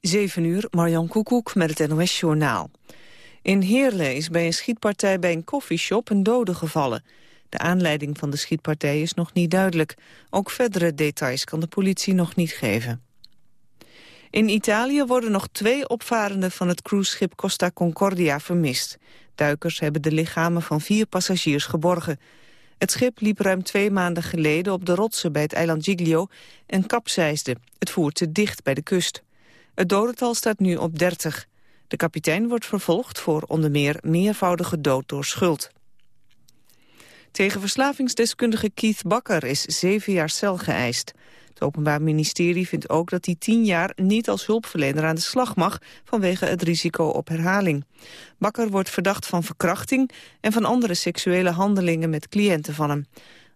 7 uur, Marjan Koekoek met het NOS-journaal. In Heerlen is bij een schietpartij bij een koffieshop een dode gevallen. De aanleiding van de schietpartij is nog niet duidelijk. Ook verdere details kan de politie nog niet geven. In Italië worden nog twee opvarenden van het cruiseschip Costa Concordia vermist. Duikers hebben de lichamen van vier passagiers geborgen. Het schip liep ruim twee maanden geleden op de rotsen bij het eiland Giglio en kapseisde. Het voer te dicht bij de kust. Het dodental staat nu op 30. De kapitein wordt vervolgd voor onder meer meervoudige dood door schuld. Tegen verslavingsdeskundige Keith Bakker is zeven jaar cel geëist. Het Openbaar Ministerie vindt ook dat hij tien jaar niet als hulpverlener aan de slag mag vanwege het risico op herhaling. Bakker wordt verdacht van verkrachting en van andere seksuele handelingen met cliënten van hem.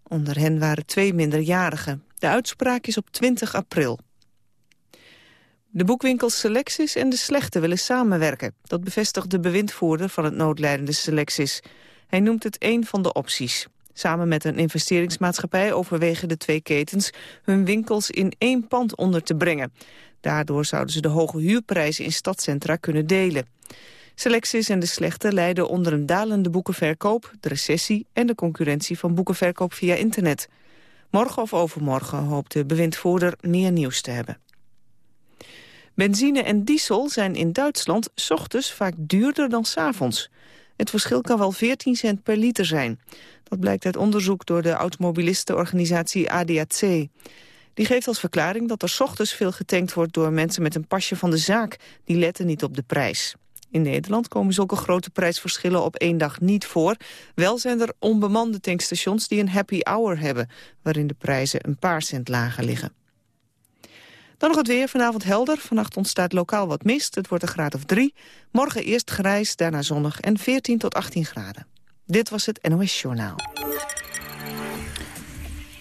Onder hen waren twee minderjarigen. De uitspraak is op 20 april. De boekwinkels Selectis en De Slechte willen samenwerken. Dat bevestigt de bewindvoerder van het noodlijdende Selectis. Hij noemt het een van de opties. Samen met een investeringsmaatschappij overwegen de twee ketens hun winkels in één pand onder te brengen. Daardoor zouden ze de hoge huurprijzen in stadcentra kunnen delen. Selectis en De Slechte lijden onder een dalende boekenverkoop, de recessie en de concurrentie van boekenverkoop via internet. Morgen of overmorgen hoopt de bewindvoerder meer nieuws te hebben. Benzine en diesel zijn in Duitsland ochtends vaak duurder dan s avonds. Het verschil kan wel 14 cent per liter zijn. Dat blijkt uit onderzoek door de automobilistenorganisatie ADAC. Die geeft als verklaring dat er ochtends veel getankt wordt door mensen met een pasje van de zaak. Die letten niet op de prijs. In Nederland komen zulke grote prijsverschillen op één dag niet voor. Wel zijn er onbemande tankstations die een happy hour hebben... waarin de prijzen een paar cent lager liggen. Dan nog het weer. Vanavond helder. Vannacht ontstaat lokaal wat mist. Het wordt een graad of drie. Morgen eerst grijs, daarna zonnig en 14 tot 18 graden. Dit was het NOS Journaal.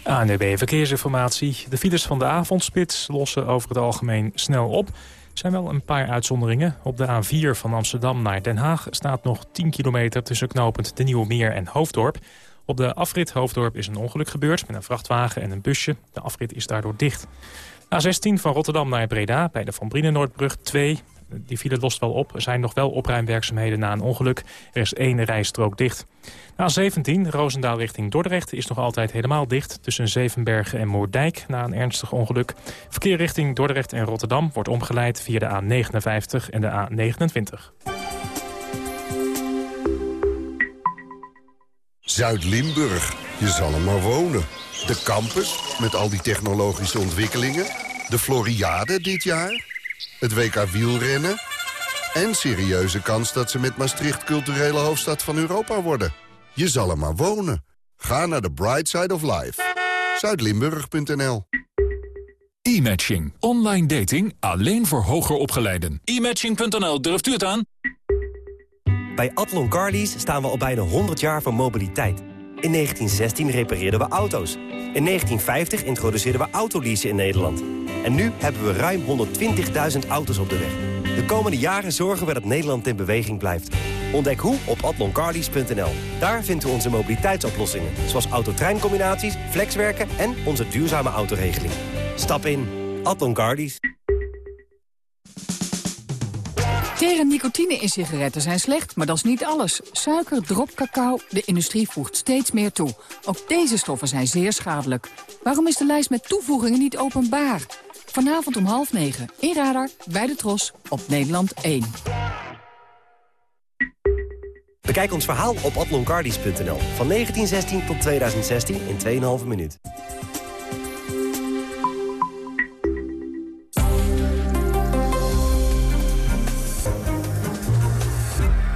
ANWB Verkeersinformatie. De files van de avondspits lossen over het algemeen snel op. Er zijn wel een paar uitzonderingen. Op de A4 van Amsterdam naar Den Haag staat nog 10 kilometer... tussen knopend de Nieuwe Meer en Hoofddorp. Op de afrit Hoofddorp is een ongeluk gebeurd met een vrachtwagen en een busje. De afrit is daardoor dicht. A16 van Rotterdam naar Breda bij de Van Brienenoordbrug 2. Die file lost wel op. Er zijn nog wel opruimwerkzaamheden na een ongeluk. Er is één rijstrook dicht. A17, Roosendaal richting Dordrecht, is nog altijd helemaal dicht... tussen Zevenbergen en Moerdijk na een ernstig ongeluk. Verkeer richting Dordrecht en Rotterdam wordt omgeleid via de A59 en de A29. Zuid-Limburg, je zal er maar wonen. De campus, met al die technologische ontwikkelingen. De Floriade dit jaar. Het WK wielrennen. En serieuze kans dat ze met Maastricht culturele hoofdstad van Europa worden. Je zal er maar wonen. Ga naar the bright side of life. Zuidlimburg.nl E-matching. Online dating alleen voor hoger opgeleiden. E-matching.nl, durft u het aan? Bij Atlon Carlies staan we al bijna 100 jaar van mobiliteit. In 1916 repareerden we auto's. In 1950 introduceerden we autoleasen in Nederland. En nu hebben we ruim 120.000 auto's op de weg. De komende jaren zorgen we dat Nederland in beweging blijft. Ontdek hoe op atloncarlies.nl. Daar vindt u onze mobiliteitsoplossingen. Zoals autotreincombinaties, flexwerken en onze duurzame autoregeling. Stap in. Atlon Tegen nicotine in sigaretten zijn slecht, maar dat is niet alles. Suiker, drop, cacao, de industrie voegt steeds meer toe. Ook deze stoffen zijn zeer schadelijk. Waarom is de lijst met toevoegingen niet openbaar? Vanavond om half negen, in Radar, bij de Tros, op Nederland 1. Bekijk ons verhaal op atloncardies.nl. Van 1916 tot 2016 in 2,5 minuut.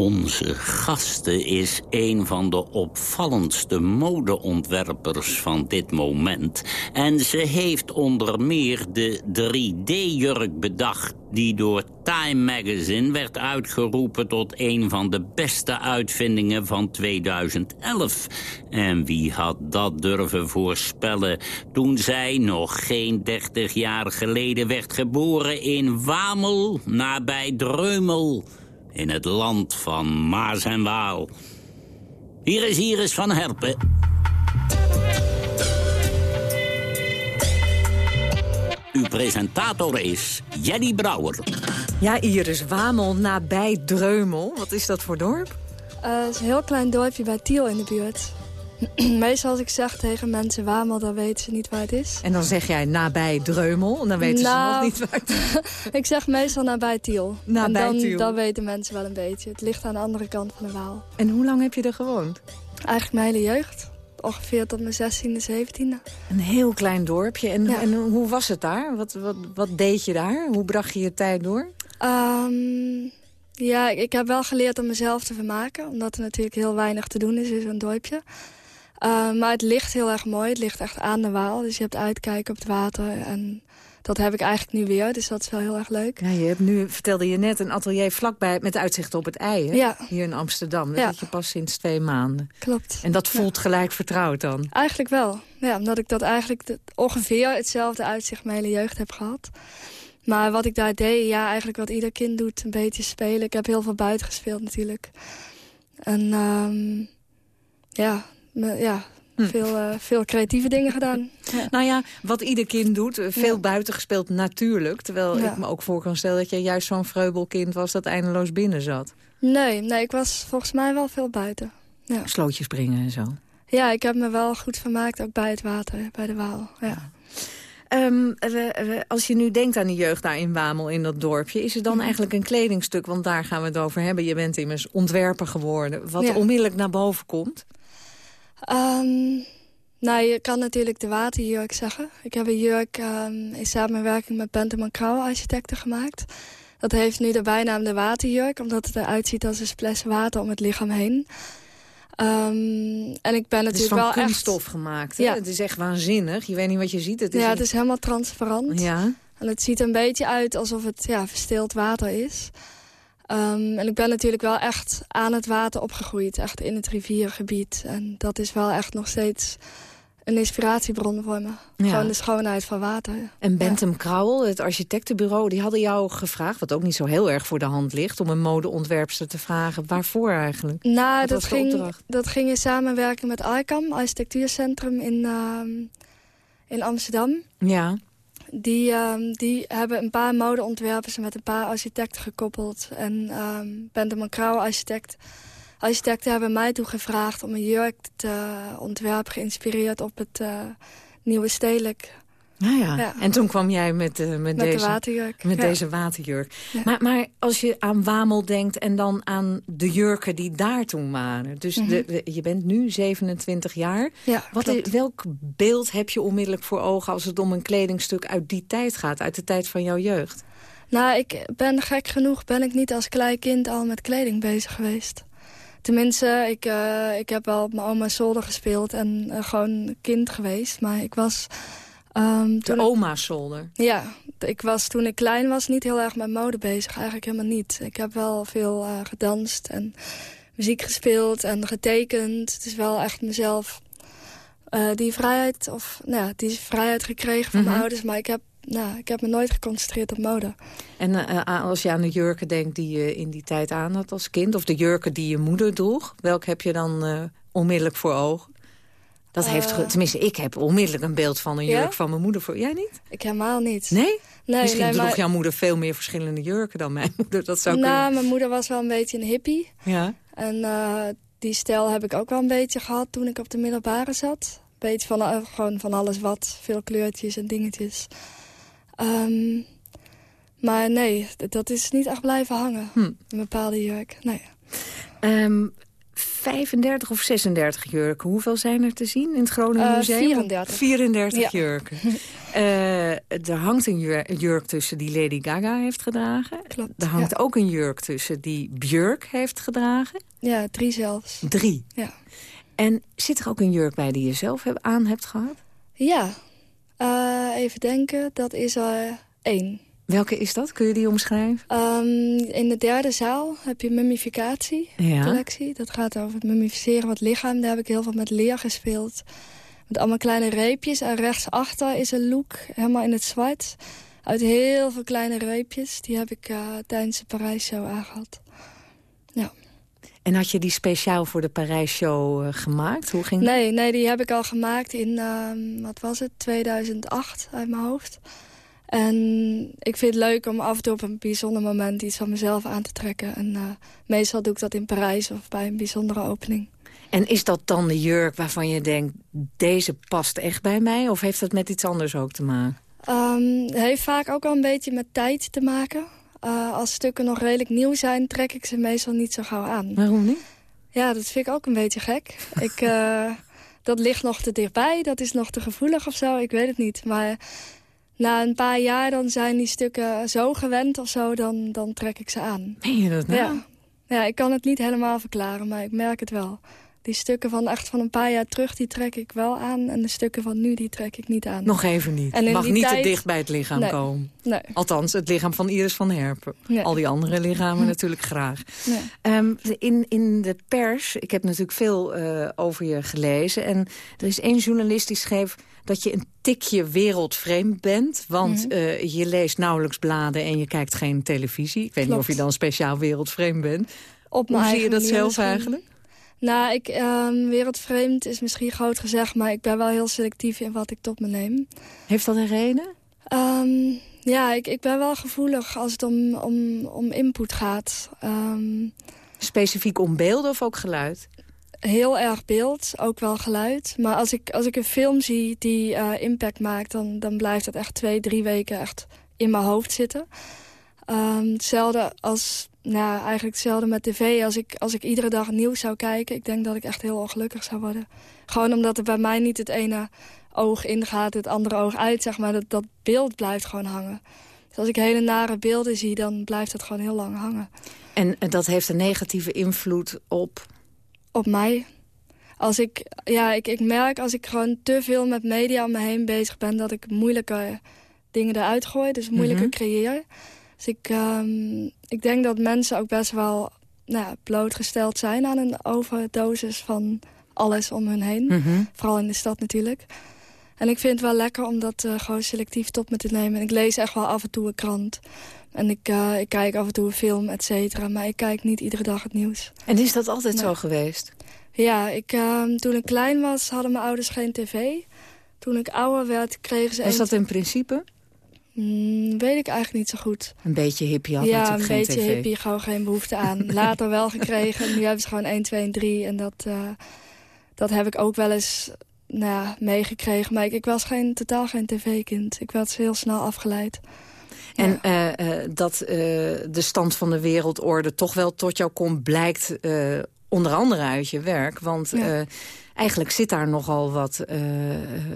Onze gasten is een van de opvallendste modeontwerpers van dit moment. En ze heeft onder meer de 3D-jurk bedacht... die door Time Magazine werd uitgeroepen tot een van de beste uitvindingen van 2011. En wie had dat durven voorspellen toen zij nog geen 30 jaar geleden werd geboren in Wamel, nabij Dreumel in het land van Maas en Waal. Hier is Iris van Herpen. Uw presentator is Jenny Brouwer. Ja, Iris, Wamel nabij Dreumel. Wat is dat voor dorp? Uh, het is een heel klein dorpje bij Tiel in de buurt. Meestal als ik zeg tegen mensen Wamel, dan weten ze niet waar het is. En dan zeg jij nabij Dreumel, en dan weten ze nog Nou, niet waar het is. ik zeg meestal nabij Tiel. Nabij en dan, Tiel. dan weten mensen wel een beetje. Het ligt aan de andere kant van de Waal. En hoe lang heb je er gewoond? Eigenlijk mijn hele jeugd. Ongeveer tot mijn 16e, 17e. Een heel klein dorpje. En, Ja. en hoe was het daar? Wat, wat, wat deed je daar? Hoe bracht je je tijd door? Ehm, ja, ik, ik heb wel geleerd om mezelf te vermaken. Omdat er natuurlijk heel weinig te doen is in zo'n dorpje. Ehm, maar het ligt heel erg mooi. Het ligt echt aan de Waal. Dus je hebt uitkijken op het water. En dat heb ik eigenlijk nu weer. Dus dat is wel heel erg leuk. Ja, je hebt nu, vertelde je net, een atelier vlakbij met uitzicht op het ei, hè? Ja. Hier in Amsterdam. Dat Ja. je pas sinds twee maanden. Klopt. En dat voelt gelijk vertrouwd dan. Eigenlijk wel. Ja, omdat ik dat eigenlijk ongeveer hetzelfde uitzicht mijn hele jeugd heb gehad. Maar wat ik daar deed, ja, eigenlijk wat ieder kind doet, een beetje spelen. Ik heb heel veel buiten gespeeld natuurlijk. En ehm, ja, ja veel, eh, veel creatieve dingen gedaan. Ja. Nou ja, wat ieder kind doet, eh, veel buiten gespeeld natuurlijk. Terwijl Ja. ik me ook voor kan stellen dat jij juist zo'n vreubelkind was dat eindeloos binnen zat. Nee, nee, ik was volgens mij wel veel buiten. Ja. Slootjes springen en zo. ja, ik heb me wel goed vermaakt, ook bij het water, bij de Waal. Ja. Ehm, we- we- als je nu denkt aan de jeugd daar in Wamel, in dat dorpje... is er dan eigenlijk een kledingstuk, want daar gaan we het over hebben. Je bent immers ontwerper geworden. Wat onmiddellijk naar boven komt. Ehm, nou, je kan natuurlijk de waterjurk zeggen. Ik heb een jurk ehm, in samenwerking met Benteman Krauw architecten gemaakt. Dat heeft nu de bijnaam de waterjurk, omdat het eruit ziet als een splash water om het lichaam heen. Ehm, en ik ben Het is natuurlijk van wel kunststof echt... gemaakt. Hè? Ja. Het is echt waanzinnig. Je weet niet wat je ziet. Het is ja, het is helemaal transparant. Ja. En het ziet een beetje uit alsof het ja, verstild water is. Ehm, en ik ben natuurlijk wel echt aan het water opgegroeid. Echt in het rivierengebied. En dat is wel echt nog steeds een inspiratiebron voor me. Ja. Gewoon de schoonheid van water. En Bentham Krauwel, het architectenbureau, die hadden jou gevraagd... wat ook niet zo heel erg voor de hand ligt... om een modeontwerpster te vragen. Waarvoor eigenlijk? Nou, dat ging, dat ging in samenwerking met ICAM, architectuurcentrum in, ehm, in Amsterdam. Ja. Die, ehm, die hebben een paar modeontwerpers met een paar architecten gekoppeld. En Bentham Krauw, architect. Architecten hebben mij toen gevraagd om een jurk te ontwerpen... geïnspireerd op het eh, nieuwe stedelijk Nou ja. Ja. En toen kwam jij met, eh, met, met deze, de waterjurk. met Ja. deze waterjurk. Ja. Maar, maar als je aan Wamel denkt en dan aan de jurken die daar toen waren. Dus de, de- je bent nu 27 jaar. Mhm. Ja, Wat, welk beeld heb je onmiddellijk voor ogen als het om een kledingstuk uit die tijd gaat? Uit de tijd van jouw jeugd? Nou, ik ben gek genoeg ben ik niet als klein kind al met kleding bezig geweest. Tenminste, ik, eh, ik heb wel op mijn oma's zolder gespeeld en eh, gewoon kind geweest. Maar ik was... ehm, De toen ik- oma's zolder. Ja, ik was toen ik klein was niet heel erg met mode bezig. Eigenlijk helemaal niet. Ik heb wel veel eh, gedanst en muziek gespeeld en getekend. Het is wel echt mezelf eh, die vrijheid, of nou ja, die vrijheid gekregen van Mhm. mijn ouders. Maar ik heb, nou, ik heb me nooit geconcentreerd op mode. En eh, als je aan de jurken denkt die je in die tijd aan had als kind... of de jurken die je moeder droeg, welk heb je dan onmiddellijk voor ogen? Dat heeft, Eh. tenminste, ik heb onmiddellijk een beeld van een Ja? jurk van mijn moeder. Voor, jij niet? Ik helemaal niet. Nee? Nee, Misschien nee, droeg maar- jouw moeder veel meer verschillende jurken dan mijn moeder. Dat zou Nou, kunnen. mijn moeder was wel een beetje een hippie. Ja. En eh, die stijl heb ik ook wel een beetje gehad toen ik op de middelbare zat. Beetje van, eh, gewoon van alles wat. Veel kleurtjes en dingetjes. Ehm, maar nee, dat is niet echt blijven hangen. Hm. Een bepaalde jurk. Nee. Ehm, 35 of 36 jurken. Hoeveel zijn er te zien in het Groningen Eh, Museum? 34. 34 Ja. jurken. Eh, er hangt een jur- jurk tussen die Lady Gaga heeft gedragen. Klopt. Er hangt ja. ook een jurk tussen die Björk heeft gedragen. ja, drie zelfs. Drie. Ja. En zit er ook een jurk bij die je zelf heb, aan hebt gehad? Ja. Eh, even denken, dat is er één. Welke is dat? Kun je die omschrijven? Ehm, in de derde zaal heb je mummificatie. Ja. collectie. Dat gaat over het mummificeren van het lichaam. Daar heb ik heel veel met leer gespeeld. Met allemaal kleine reepjes. En rechtsachter is een look, helemaal in het zwart. Uit heel veel kleine reepjes. Die heb ik eh, tijdens de Parijs show aangehad. Ja. En had je die speciaal voor de Parijs-show gemaakt? Hoe ging nee, nee, die heb ik al gemaakt in, ehm, wat was het, 2008 uit mijn hoofd. En ik vind het leuk om af en toe op een bijzonder moment iets van mezelf aan te trekken. En uh, meestal doe ik dat in Parijs of bij een bijzondere opening. En is dat dan de jurk waarvan je denkt, deze past echt bij mij? Of heeft dat met iets anders ook te maken? Um, het heeft vaak ook wel een beetje met tijd te maken. Uh, als stukken nog redelijk nieuw zijn, trek ik ze meestal niet zo gauw aan. Waarom niet? Ja, dat vind ik ook een beetje gek. ik, uh, dat ligt nog te dichtbij, dat is nog te gevoelig of zo, ik weet het niet. Maar na een paar jaar dan zijn die stukken zo gewend of zo, dan, dan trek ik ze aan. Meen je dat nou? Ja. ja, ik kan het niet helemaal verklaren, maar ik merk het wel. Die stukken van echt van een paar jaar terug, die trek ik wel aan. En de stukken van nu, die trek ik niet aan. Nog even niet. En Mag niet te dicht bij het lichaam komen. Nee. Althans, het lichaam van Iris van Herpen. Al die andere lichamen natuurlijk graag. Um, in, in de pers, ik heb natuurlijk veel uh, over je gelezen. En er is één journalist die schreef dat je een tikje wereldvreemd bent. Want mm -hmm. uh, je leest nauwelijks bladen en je kijkt geen televisie. Ik weet Klopt. niet of je dan speciaal wereldvreemd bent. Op Hoe zie je dat zelf eigenlijk? Nou, ik, um, wereldvreemd is misschien groot gezegd... maar ik ben wel heel selectief in wat ik tot me neem. Heeft dat een reden? Um, ja, ik, ik ben wel gevoelig als het om, om, om input gaat. Um, Specifiek om beelden of ook geluid? Heel erg beeld, ook wel geluid. Maar als ik, als ik een film zie die uh, impact maakt... Dan, dan blijft dat echt twee, drie weken echt in mijn hoofd zitten. Hetzelfde als nou, eigenlijk hetzelfde met tv. Als ik, als ik iedere dag nieuws zou kijken, ik denk dat ik echt heel ongelukkig zou worden. Gewoon omdat er bij mij niet het ene oog ingaat, het andere oog uit, zeg maar. Dat, dat beeld blijft gewoon hangen. Dus als ik hele nare beelden zie, dan blijft het gewoon heel lang hangen. En dat heeft een negatieve invloed op? Op mij. Als ik, ja, ik, ik merk als ik gewoon te veel met media om me heen bezig ben... dat ik moeilijke dingen eruit gooi, dus moeilijker mm -hmm. creëer. Dus ik, um, ik denk dat mensen ook best wel nou, blootgesteld zijn aan een overdosis van alles om hun heen. Mhm. Mm -hmm. Vooral in de stad natuurlijk. En ik vind het wel lekker om dat uh, gewoon selectief tot me te nemen. En ik lees echt wel af en toe een krant. En ik, uh, ik kijk af en toe een film, et cetera. Maar ik kijk niet iedere dag het nieuws. En is dat altijd nee. zo geweest? Ja, ik, uh, toen ik klein was hadden mijn ouders geen tv. Toen ik ouder werd kregen ze... Was dat in principe? Mm, weet ik eigenlijk niet zo goed. Een beetje hippie had ja, natuurlijk een geen beetje tv. hippie, gewoon geen behoefte aan. Later wel gekregen. Nu hebben ze gewoon 1, 2 en 3. En dat, uh, dat heb ik ook wel eens nou ja, meegekregen. Maar ik, ik, was geen, totaal geen tv-kind. Ik werd heel snel afgeleid. En ja. uh, uh, dat de stand van de wereldorde toch wel tot jou komt... blijkt onder andere uit je werk. Want ja. eigenlijk zit daar nogal wat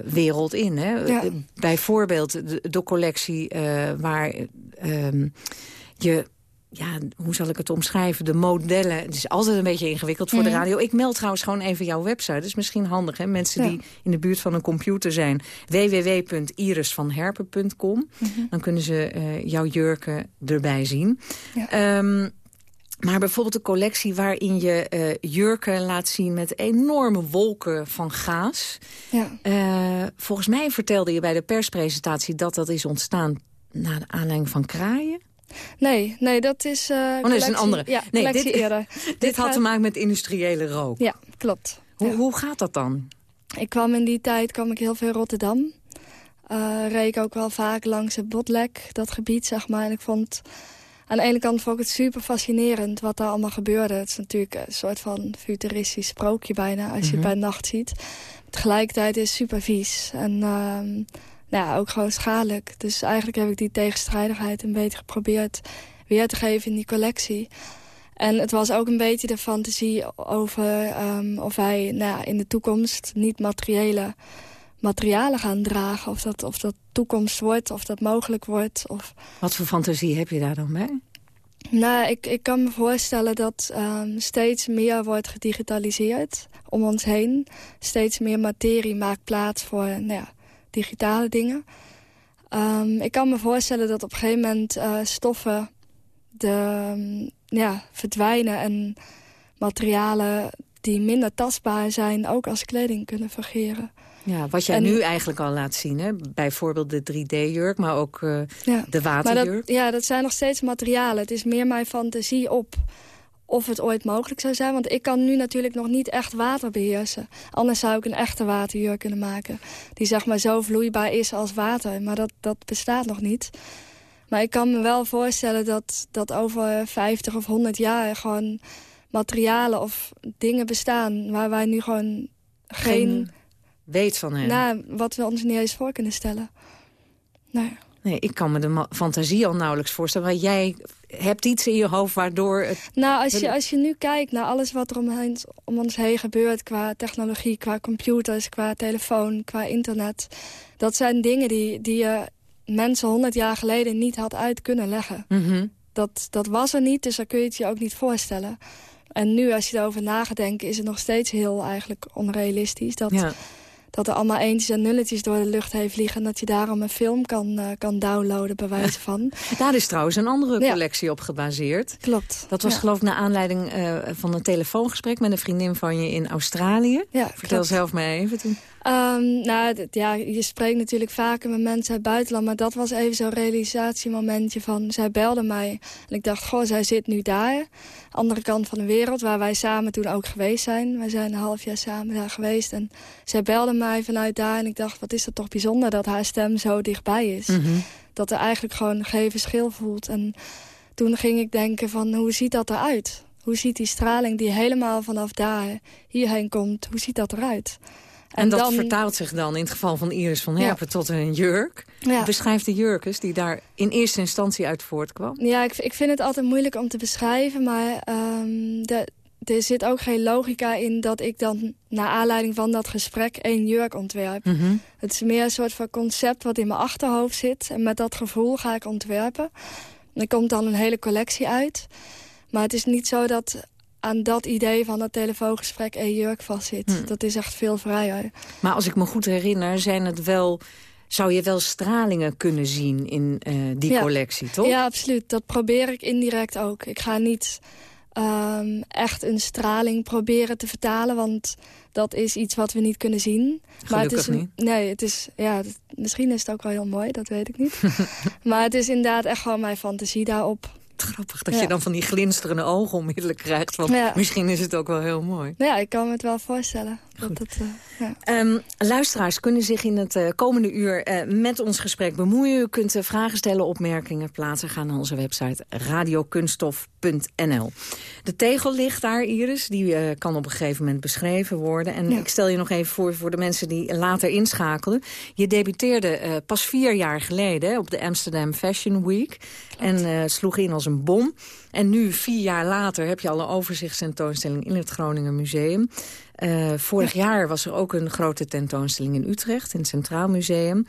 wereld in. Hè? Ja. Bijvoorbeeld de, de collectie waar uh, je... Ja, hoe zal ik het omschrijven? De modellen. Het is altijd een beetje ingewikkeld voor mm. de radio. Ik meld trouwens gewoon even jouw website. Dat is misschien handig, hè? Mensen ja. die in de buurt van een computer zijn. www.irisvanherpen.com mm -hmm. Dan kunnen ze uh, jouw jurken erbij zien. Ja. Um, maar bijvoorbeeld een collectie waarin je uh, jurken laat zien... met enorme wolken van gaas. Ja. Uh, volgens mij vertelde je bij de perspresentatie... dat dat is ontstaan na de aanleiding van kraaien. Nee, nee, dat is... Uh, oh, dat is een andere. Ja, nee, dit, dit, dit had gaat... te maken met industriële rook. Ja, klopt. Hoe, ja. hoe gaat dat dan? Ik kwam in die tijd kwam ik heel veel in Rotterdam. Uh, reed ik ook wel vaak langs het Botlek, dat gebied, zeg maar. En ik vond... Aan de ene kant vond ik het super fascinerend wat daar allemaal gebeurde. Het is natuurlijk een soort van futuristisch sprookje bijna, als je mm -hmm. het bij nacht ziet. Tegelijkertijd is het super vies en uh, nou ja, ook gewoon schadelijk. Dus eigenlijk heb ik die tegenstrijdigheid een beetje geprobeerd weer te geven in die collectie. En het was ook een beetje de fantasie over um, of wij nou ja, in de toekomst niet materiële materialen gaan dragen. Of dat, of dat toekomst wordt, of dat mogelijk wordt. Of... Wat voor fantasie heb je daar dan bij? Nou, ik, ik kan me voorstellen dat um, steeds meer wordt gedigitaliseerd om ons heen. Steeds meer materie maakt plaats voor nou ja, digitale dingen. Um, ik kan me voorstellen dat op een gegeven moment uh, stoffen de, um, ja, verdwijnen... en materialen die minder tastbaar zijn ook als kleding kunnen fungeren. Ja, wat jij en, nu eigenlijk al laat zien, hè? bijvoorbeeld de 3D-jurk, maar ook uh, ja, de waterjurk. Dat, ja, dat zijn nog steeds materialen. Het is meer mijn fantasie op of het ooit mogelijk zou zijn. Want ik kan nu natuurlijk nog niet echt water beheersen. Anders zou ik een echte waterjurk kunnen maken. Die zeg maar zo vloeibaar is als water. Maar dat, dat bestaat nog niet. Maar ik kan me wel voorstellen dat, dat over 50 of 100 jaar... gewoon materialen of dingen bestaan... waar wij nu gewoon geen... geen weet van hebben. Nou, wat we ons niet eens voor kunnen stellen. Nee. Nee, ik kan me de fantasie al nauwelijks voorstellen. Maar jij hebt iets in je hoofd waardoor... Het... Nou, als je, als je nu kijkt naar alles wat er om, om ons heen gebeurt... qua technologie, qua computers, qua telefoon, qua internet... dat zijn dingen die, die je mensen honderd jaar geleden niet had uit kunnen leggen. Mhm. dat, dat was er niet, dus dan kun je het je ook niet voorstellen. En nu, als je erover na is het nog steeds heel eigenlijk onrealistisch... dat ja dat er allemaal eentjes en nulletjes door de lucht heen vliegen... en dat je daarom een film kan, uh, kan downloaden, bij wijze van. Daar is trouwens een andere collectie op gebaseerd. Klopt. Dat was geloof ik naar aanleiding uh, van een telefoongesprek... met een vriendin van je in Australië. Ja, Vertel zelf mij even toen. Um, nou, ja, je spreekt natuurlijk vaker met mensen uit het buitenland... maar dat was even zo'n realisatiemomentje van... zij belde mij en ik dacht, goh, zij zit nu daar. Andere kant van de wereld, waar wij samen toen ook geweest zijn. Wij zijn een half jaar samen daar geweest. En zij belde mij vanuit daar en ik dacht, wat is dat toch bijzonder... dat haar stem zo dichtbij is. Mhm. Dat er eigenlijk gewoon geen verschil voelt. En toen ging ik denken van, hoe ziet dat eruit? Hoe ziet die straling die helemaal vanaf daar hierheen komt, hoe ziet dat eruit? En, dat vertaalt zich dan in het geval van Iris van Herpen tot een jurk. Ja. Beschrijf de jurkes die daar in eerste instantie uit voortkwam. Ja, ik, ik vind het altijd moeilijk om te beschrijven. Maar um, de, er zit ook geen logica in dat ik dan... naar aanleiding van dat gesprek één jurk ontwerp. Mhm. Het is meer een soort van concept wat in mijn achterhoofd zit. En met dat gevoel ga ik ontwerpen. Er komt dan een hele collectie uit. Maar het is niet zo dat aan dat idee van dat telefoongesprek een jurk vastzit. Hm. Dat is echt veel vrijer. Maar als ik me goed herinner, zijn het wel zou je wel stralingen kunnen zien in uh, die collectie, toch? Ja, absoluut. Dat probeer ik indirect ook. Ik ga niet um, echt een straling proberen te vertalen... want dat is iets wat we niet kunnen zien. Gelukkig maar het is niet. Nee, het is, ja, het, misschien is het ook wel heel mooi, dat weet ik niet. maar het is inderdaad echt gewoon mijn fantasie daarop. Grappig dat je dan van die glinsterende ogen onmiddellijk krijgt. Want misschien is het ook wel heel mooi. Ja, ik kan me het wel voorstellen. Dat het, uh, ja. um, luisteraars kunnen zich in het uh, komende uur uh, met ons gesprek bemoeien. U kunt vragen stellen, opmerkingen plaatsen. Ga naar onze website De tegel ligt daar, Iris. Die kan op een gegeven moment beschreven worden. En ik stel je nog even voor voor de mensen die later inschakelen. Je debuteerde pas vier jaar geleden op de Amsterdam Fashion Week. En sloeg in als een bom. En nu, vier jaar later, heb je al een overzichtstentoonstelling in het Groningen Museum. Uh, vorig ja. jaar was er ook een grote tentoonstelling in Utrecht, in het Centraal Museum.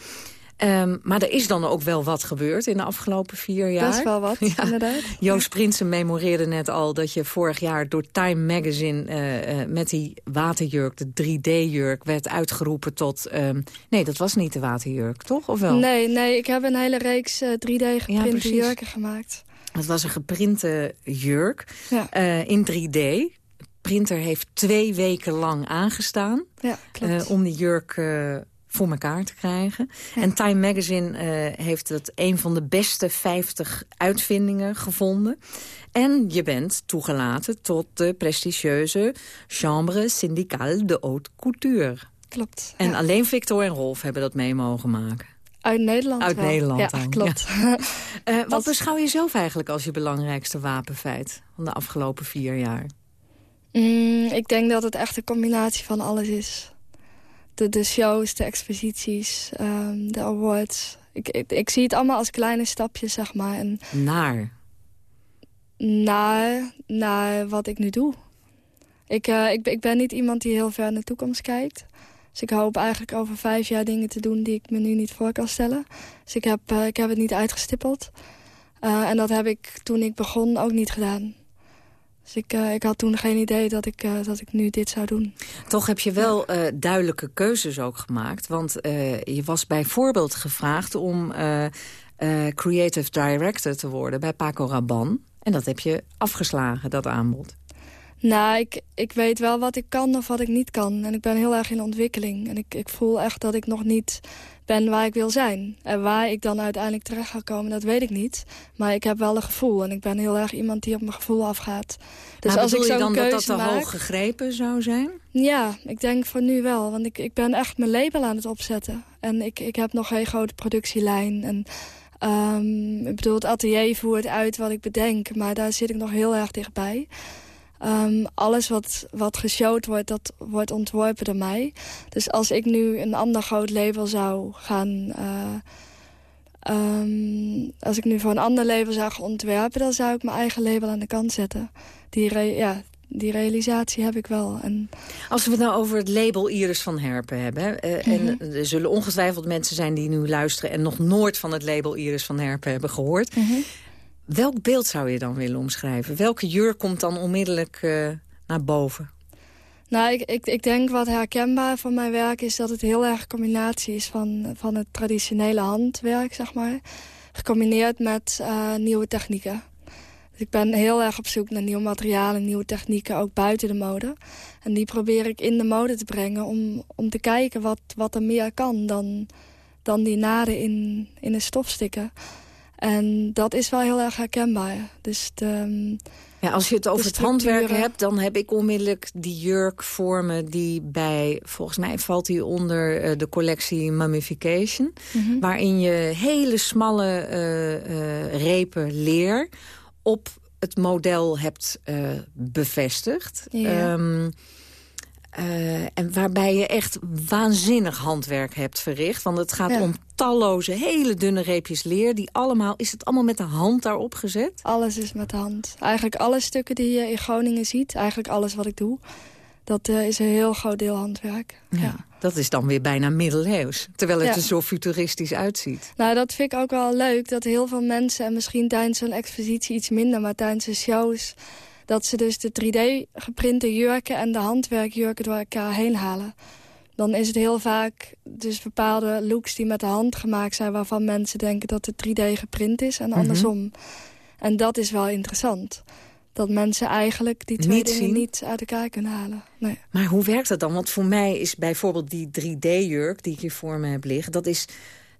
Um, maar er is dan ook wel wat gebeurd in de afgelopen vier jaar. Dat is wel wat, ja. inderdaad. Joost Prinsen memoreerde net al dat je vorig jaar door Time Magazine... Uh, uh, met die waterjurk, de 3D-jurk, werd uitgeroepen tot... Um, nee, dat was niet de waterjurk, toch? Of wel? Nee, nee ik heb een hele reeks 3D geprinte ja, jurken gemaakt. Het was een geprinte jurk ja. in 3D. De printer heeft twee weken lang aangestaan ja, uh, om die jurk uh, voor elkaar te krijgen. Ja. En Time Magazine heeft het een van de beste 50 uitvindingen gevonden. En je bent toegelaten tot de prestigieuze Chambre Syndicale de Haute Couture. Klopt. En alleen Victor en Rolf hebben dat mee mogen maken. Uit Nederland Uit wel. Nederland ja, dan. klopt. Ja. uh, wat beschouw je zelf eigenlijk als je belangrijkste wapenfeit van de afgelopen vier jaar? Mm, ik denk dat het echt een combinatie van alles is. De, de shows, de exposities, um, de awards. Ik, ik, ik, zie het allemaal als kleine stapjes, zeg maar. En naar? Naar, naar wat ik nu doe. Ik, uh, ik, ik ben niet iemand die heel ver naar de toekomst kijkt. Dus ik hoop eigenlijk over vijf jaar dingen te doen die ik me nu niet voor kan stellen. Dus ik heb, uh, ik heb het niet uitgestippeld. Uh, en dat heb ik toen ik begon ook niet gedaan. Dus ik, uh, ik had toen geen idee dat ik, dat ik nu dit zou doen. Toch heb je wel duidelijke keuzes ook gemaakt. Want je was bijvoorbeeld gevraagd om creative director te worden bij Paco Rabanne. En dat heb je afgeslagen, dat aanbod. Nou, ik, ik weet wel wat ik kan of wat ik niet kan. En ik ben heel erg in ontwikkeling. En ik, ik voel echt dat ik nog niet ben waar ik wil zijn. En waar ik dan uiteindelijk terecht ga komen, dat weet ik niet. Maar ik heb wel een gevoel. En ik ben heel erg iemand die op mijn gevoel afgaat. Dus als ik je dan dat dat te hoog gegrepen zou zijn? Ja, ik denk voor nu wel. Want ik, ik ben echt mijn label aan het opzetten. En ik, ik heb nog geen grote productielijn. En um, ik bedoel, het atelier voert uit wat ik bedenk. Maar daar zit ik nog heel erg dichtbij. Um, alles wat, wat geshowd wordt, dat wordt ontworpen door mij. Dus als ik nu een ander groot label zou gaan... Uh, um, als ik nu voor een ander label zou gaan ontwerpen... dan zou ik mijn eigen label aan de kant zetten. Die, ja, die realisatie heb ik wel. En... Als we het nou over het label Iris van Herpen hebben... Uh, en Mhm. er zullen ongetwijfeld mensen zijn die nu luisteren... en nog nooit van het label Iris van Herpen hebben gehoord... Mhm. Welk beeld zou je dan willen omschrijven? Welke jurk komt dan onmiddellijk uh, naar boven? Nou, ik, ik, ik denk wat herkenbaar van mijn werk is dat het heel erg een combinatie is van, van het traditionele handwerk, zeg maar. Gecombineerd met uh, nieuwe technieken. Dus ik ben heel erg op zoek naar nieuwe materialen, nieuwe technieken, ook buiten de mode. En die probeer ik in de mode te brengen om, om te kijken wat, wat er meer kan dan, dan die naden in, in een stof stikken. En dat is wel heel erg herkenbaar. Dus de, ja, als je het over het handwerk hebt, dan heb ik onmiddellijk die jurk voor me... die bij, volgens mij valt die onder uh, de collectie Mummification... Mm -hmm. waarin je hele smalle uh, uh, repen leer op het model hebt bevestigd. Ja. Um, Uh, en waarbij je echt waanzinnig handwerk hebt verricht. Want het gaat ja. om talloze, hele dunne reepjes leer. Die allemaal, is het allemaal met de hand daarop gezet? Alles is met de hand. Eigenlijk alle stukken die je in Groningen ziet, eigenlijk alles wat ik doe... dat uh, is een heel groot deel handwerk. Ja, ja. Dat is dan weer bijna middeleeuws. Terwijl het er zo futuristisch uitziet. Nou, dat vind ik ook wel leuk. Dat heel veel mensen, en misschien tijdens zo'n expositie iets minder... maar tijdens de shows dat ze dus de 3D-geprinte jurken en de handwerkjurken door elkaar heen halen. Dan is het heel vaak dus bepaalde looks die met de hand gemaakt zijn... waarvan mensen denken dat het 3D geprint is en andersom. Mm -hmm. En dat is wel interessant. Dat mensen eigenlijk die twee niet dingen zien. niet uit elkaar kunnen halen. Nee. Maar hoe werkt dat dan? Want voor mij is bijvoorbeeld die 3D-jurk die ik hier voor me heb liggen... dat is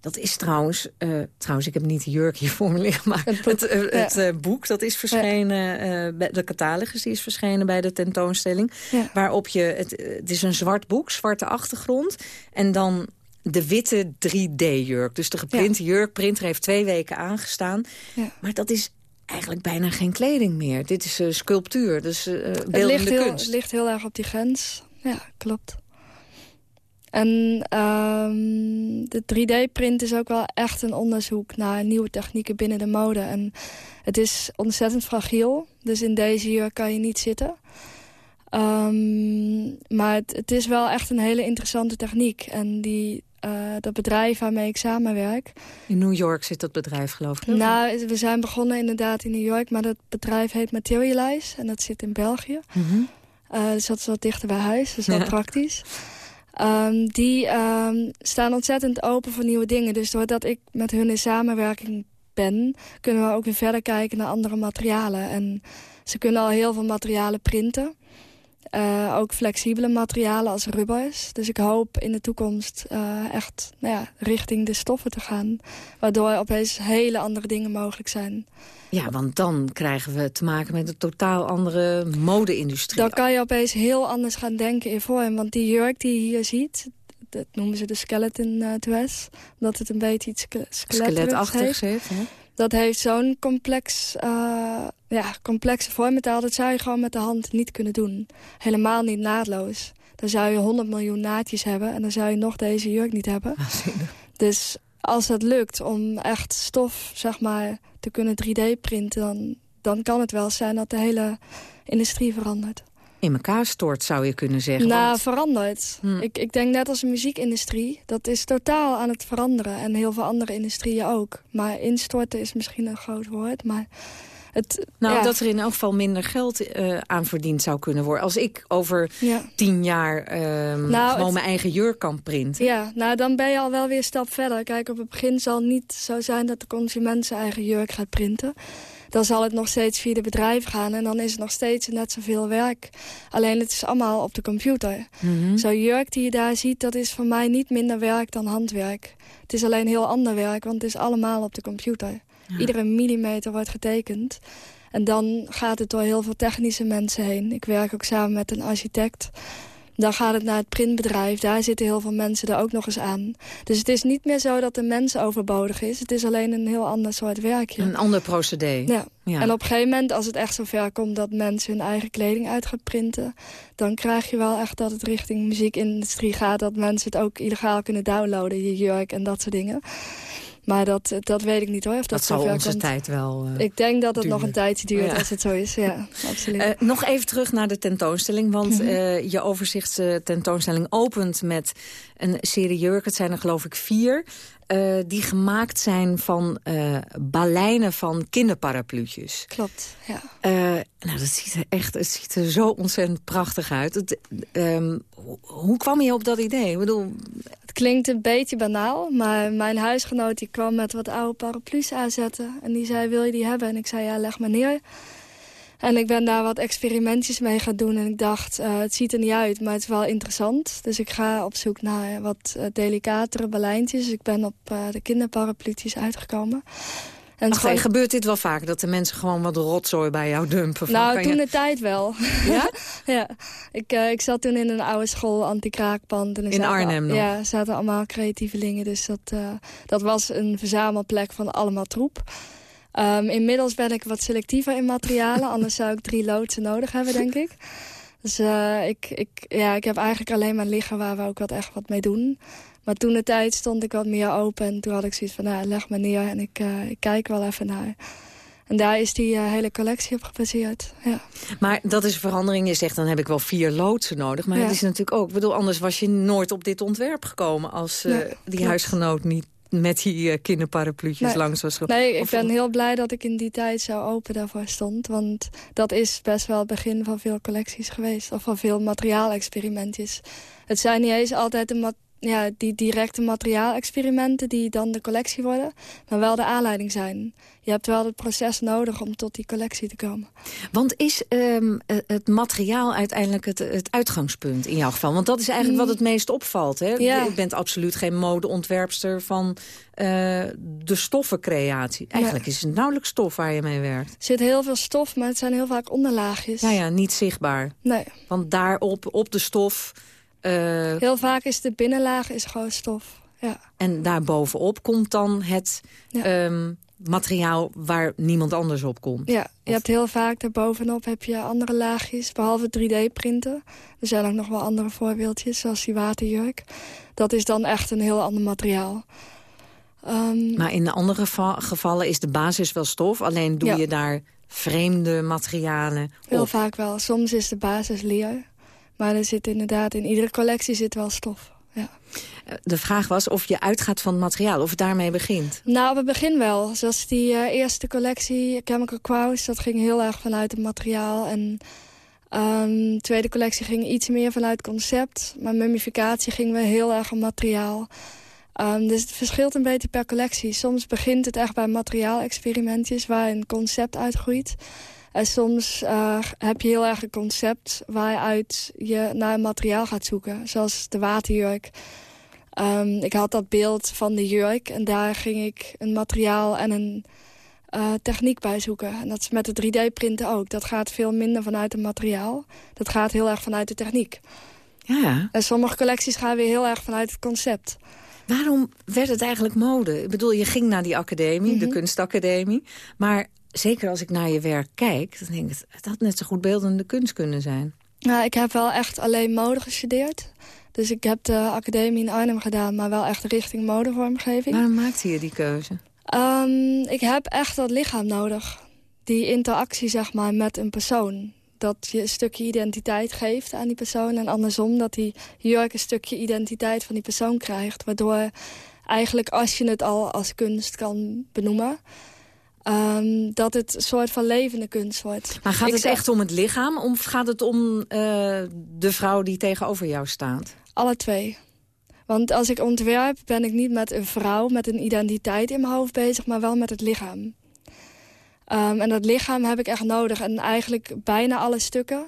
dat is trouwens, uh, trouwens, ik heb niet de jurk hier voor me liggen, maar het boek, het, uh, ja. het uh, boek dat is verschenen, uh, de catalogus die is verschenen bij de tentoonstelling. Ja. Waarop je, het, het is een zwart boek, zwarte achtergrond. En dan de witte 3D-jurk. Dus de geprinte ja. jurk, printer heeft twee weken aangestaan. Maar dat is eigenlijk bijna geen kleding meer. Dit is sculptuur, dus beeldende het ligt heel, kunst. Het ligt heel erg op die grens. Ja, klopt. En um, de 3D-print is ook wel echt een onderzoek naar nieuwe technieken binnen de mode. En het is ontzettend fragiel, dus in deze jurk kan je niet zitten. Um, maar het, het, is wel echt een hele interessante techniek. En die, uh, dat bedrijf waarmee ik samenwerk... In New York zit dat bedrijf, geloof ik? Nou, we zijn begonnen inderdaad in New York, maar dat bedrijf heet Materialize. En dat zit in België. Mm -hmm. uh, dus dat is wat dichter bij huis, dat is wel ja. praktisch. Um, die um, staan ontzettend open voor nieuwe dingen. Dus doordat ik met hun in samenwerking ben... kunnen we ook weer verder kijken naar andere materialen. En ze kunnen al heel veel materialen printen. Uh, ook flexibele materialen als rubbers. Dus ik hoop in de toekomst uh, echt nou ja, richting de stoffen te gaan. Waardoor opeens hele andere dingen mogelijk zijn. Ja, want dan krijgen we te maken met een totaal andere mode-industrie. Dan kan je opeens heel anders gaan denken in vorm. Want die jurk die je hier ziet, dat noemen ze de skeleton uh, dress. Omdat het een beetje iets ske skeletachtig heeft. Hè? Dat heeft zo'n complex, uh, ja, complexe vormmetaal. Dat zou je gewoon met de hand niet kunnen doen. Helemaal niet naadloos. Dan zou je 100 miljoen naadjes hebben en dan zou je nog deze jurk niet hebben. Dus als het lukt om echt stof, zeg maar, te kunnen 3D-printen... Dan, dan kan het wel zijn dat de hele industrie verandert. In elkaar stort, zou je kunnen zeggen. Nou, want... verandert. Hm. Ik, ik denk net als de muziekindustrie. Dat is totaal aan het veranderen. En heel veel andere industrieën ook. Maar instorten is misschien een groot woord. Maar het, nou, ja. dat er in elk geval minder geld uh, aan verdiend zou kunnen worden. Als ik over ja. tien jaar nou, gewoon het... mijn eigen jurk kan printen. Ja, nou dan ben je al wel weer een stap verder. Kijk, op het begin zal het niet zo zijn dat de consument zijn eigen jurk gaat printen. Dan zal het nog steeds via de bedrijf gaan. En dan is het nog steeds net zoveel werk. Alleen het is allemaal op de computer. Mhm. Zo'n jurk die je daar ziet, dat is voor mij niet minder werk dan handwerk. Het is alleen heel ander werk, want het is allemaal op de computer. Iedere millimeter wordt getekend. En dan gaat het door heel veel technische mensen heen. Ik werk ook samen met een architect. Dan gaat het naar het printbedrijf. Daar zitten heel veel mensen er ook nog eens aan. Dus het is niet meer zo dat de mens overbodig is. Het is alleen een heel ander soort werkje. Een ander procedé. Ja. Ja. En op een gegeven moment, als het echt zover komt... dat mensen hun eigen kleding uit gaan printen... dan krijg je wel echt dat het richting muziekindustrie gaat... dat mensen het ook illegaal kunnen downloaden, je jurk en dat soort dingen. Maar dat, dat weet ik niet hoor, of dat, Dat zal onze komt. tijd wel eh, Ik denk dat het nog een tijdje duurt Ja. als het zo is. Ja, absoluut. Eh, nog even terug naar de tentoonstelling. Want eh, je overzichtstentoonstelling opent met een serie jurken. Het zijn er geloof ik vier. Eh, die gemaakt zijn van eh baleinen van kinderparapluutjes. Klopt, ja. Eh, nou, dat ziet er echt het ziet er zo ontzettend prachtig uit. Het, ehm, hoe- hoe kwam je op dat idee? Ik bedoel, Het klinkt een beetje banaal, maar mijn huisgenoot die kwam met wat oude paraplu's aanzetten. En die zei, wil je die hebben? En ik zei, ja, leg maar neer. En ik ben daar wat experimentjes mee gaan doen. En ik dacht, eh, het ziet er niet uit, maar het is wel interessant. Dus ik ga op zoek naar wat eh, delicatere baleintjes. Ik ben op eh, de kinderparapluutjes uitgekomen. En gewoon- gebeurt dit wel vaak? Dat de mensen gewoon wat rotzooi bij jou dumpen? Nou, toen je- de tijd wel. Ja? ja. Ik, ik zat toen in een oude school, anti-kraakpand. In Arnhem al- nog? Ja, zaten allemaal creatievelingen. Dus dat, dat was een verzamelplek van allemaal troep. Ehm, inmiddels ben ik wat selectiever in materialen. anders zou ik drie loodsen nodig hebben, denk ik. Dus eh, ik, ik, ja, ik heb eigenlijk alleen maar liggen waar we ook wat echt wat mee doen. Maar toen de tijd stond ik wat meer open. En toen had ik zoiets van, nou, leg maar neer en ik, eh, ik kijk wel even naar. En daar is die eh, hele collectie op gebaseerd. Ja. Maar dat is een verandering. Je zegt, dan heb ik wel vier loodsen nodig. Maar Ja. het is natuurlijk ook... Ik bedoel, anders was je nooit op dit ontwerp gekomen... als Nee, die klopt. huisgenoot niet met die uh, kinderparapluutjes Nee. langs was. Nee, ik Of- ben heel blij dat ik in die tijd zo open daarvoor stond. Want dat is best wel het begin van veel collecties geweest. Of van veel materiaalexperimentjes. Het zijn niet eens altijd de ja, die directe materiaalexperimenten die dan de collectie worden. Maar wel de aanleiding zijn. Je hebt wel het proces nodig om tot die collectie te komen. Want is ehm, eh, het materiaal uiteindelijk het, het uitgangspunt in jouw geval? Want dat is eigenlijk wat het meest opvalt. Hè? Mm. Ja. Je bent absoluut geen modeontwerpster van eh, de stoffencreatie. Eigenlijk is het nauwelijks stof waar je mee werkt. Er zit heel veel stof, maar het zijn heel vaak onderlaagjes. Ja, ja, niet zichtbaar. Nee. Want daarop, op de stof... eh, Heel vaak is de binnenlaag is gewoon stof. Ja. En daarbovenop komt dan het ehm, materiaal waar niemand anders op komt. Ja, je hebt heel vaak daarbovenop heb je andere laagjes, behalve 3D-printen. Er zijn ook nog wel andere voorbeeldjes, zoals die waterjurk. Dat is dan echt een heel ander materiaal. Ehm, Maar in de andere geva- gevallen is de basis wel stof. Alleen doe Ja. je daar vreemde materialen heel op. vaak wel. Soms is de basis leer. Maar er zit inderdaad in iedere collectie zit wel stof. Ja. De vraag was of je uitgaat van het materiaal, of het daarmee begint. Nou, op het begin wel. Zoals die eh, eerste collectie, Chemical Crows, dat ging heel erg vanuit het materiaal. En ehm, de tweede collectie ging iets meer vanuit concept. Maar mummificatie ging weer heel erg om materiaal. Ehm, dus het verschilt een beetje per collectie. Soms begint het echt bij materiaalexperimentjes waar een concept uitgroeit. En soms eh, heb je heel erg een concept waaruit je naar een materiaal gaat zoeken. Zoals de waterjurk. Ehm, ik had dat beeld van de jurk en daar ging ik een materiaal en een eh, techniek bij zoeken. En dat is met de 3D-printen ook. Dat gaat veel minder vanuit het materiaal. Dat gaat heel erg vanuit de techniek. Ja. En sommige collecties gaan weer heel erg vanuit het concept. Waarom werd het eigenlijk mode? Ik bedoel, je ging naar die academie, de Mhm. kunstacademie. Maar zeker als ik naar je werk kijk, dan denk ik... het had net zo goed beeldende kunst kunnen zijn. Nou, ik heb wel echt alleen mode gestudeerd. Dus ik heb de academie in Arnhem gedaan, maar wel echt richting modevormgeving. Waarom maakte je die keuze? Ehm, ik heb echt dat lichaam nodig. Die interactie, zeg maar, met een persoon. Dat je een stukje identiteit geeft aan die persoon. En andersom, dat die jurk een stukje identiteit van die persoon krijgt. Waardoor eigenlijk, als je het al als kunst kan benoemen... ehm, dat het een soort van levende kunst wordt. Maar gaat Ik het zeg- echt om het lichaam of gaat het om eh, de vrouw die tegenover jou staat? Alle twee. Want als ik ontwerp, ben ik niet met een vrouw met een identiteit in mijn hoofd bezig... maar wel met het lichaam. Ehm, en dat lichaam heb ik echt nodig. En eigenlijk bijna alle stukken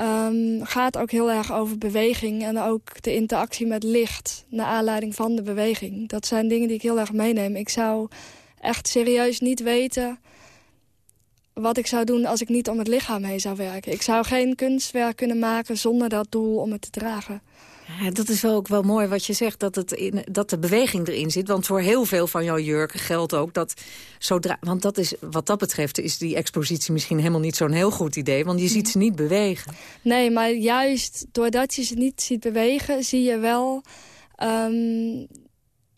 um, gaat ook heel erg over beweging... en ook de interactie met licht, naar aanleiding van de beweging. Dat zijn dingen die ik heel erg meeneem. Ik zou echt serieus niet weten wat ik zou doen als ik niet om het lichaam heen zou werken. Ik zou geen kunstwerk kunnen maken zonder dat doel om het te dragen. Ja, dat is wel ook wel mooi wat je zegt, dat, het in, dat de beweging erin zit. Want voor heel veel van jouw jurken geldt ook dat zodra... Want dat is, wat dat betreft is die expositie misschien helemaal niet zo'n heel goed idee. Want je ziet ze niet bewegen. Nee, maar juist doordat je ze niet ziet bewegen... zie je wel um,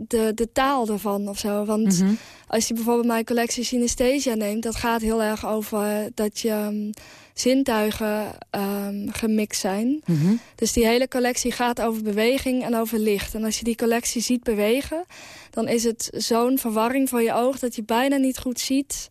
de, de taal ervan of zo. Want mhm. als je bijvoorbeeld mijn collectie Synesthesia neemt... dat gaat heel erg over dat je um, zintuigen um, gemixt zijn. Mhm. Dus die hele collectie gaat over beweging en over licht. En als je die collectie ziet bewegen... dan is het zo'n verwarring voor je oog dat je bijna niet goed ziet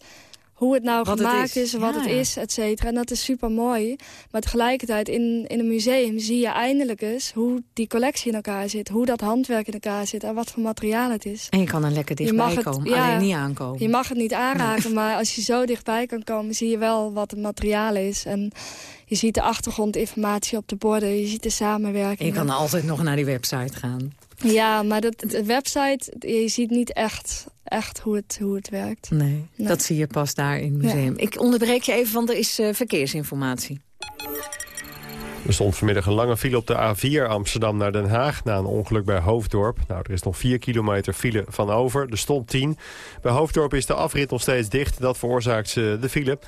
hoe het nou gemaakt is. wat het is, et cetera. En dat is super mooi. Maar tegelijkertijd in, in een museum zie je eindelijk eens hoe die collectie in elkaar zit. Hoe dat handwerk in elkaar zit en wat voor materiaal het is. En je kan er lekker dichtbij komen, ja, alleen niet aankomen. Je mag het niet aanraken, maar als je zo dichtbij kan komen... zie je wel wat het materiaal is. En je ziet de achtergrondinformatie op de borden, je ziet de samenwerking. En je kan altijd nog naar die website gaan. Ja, maar dat, de website, je ziet niet echt, echt hoe, het, hoe het werkt. Nee, dat zie je pas daar in het museum. Ik onderbreek je even, want er is uh, verkeersinformatie. Er stond vanmiddag een lange file op de A4 Amsterdam naar Den Haag... na een ongeluk bij Hoofddorp. Nou, er is nog 4 kilometer file van over. Er stond 10. Bij Hoofddorp is de afrit nog steeds dicht. Dat veroorzaakt de file.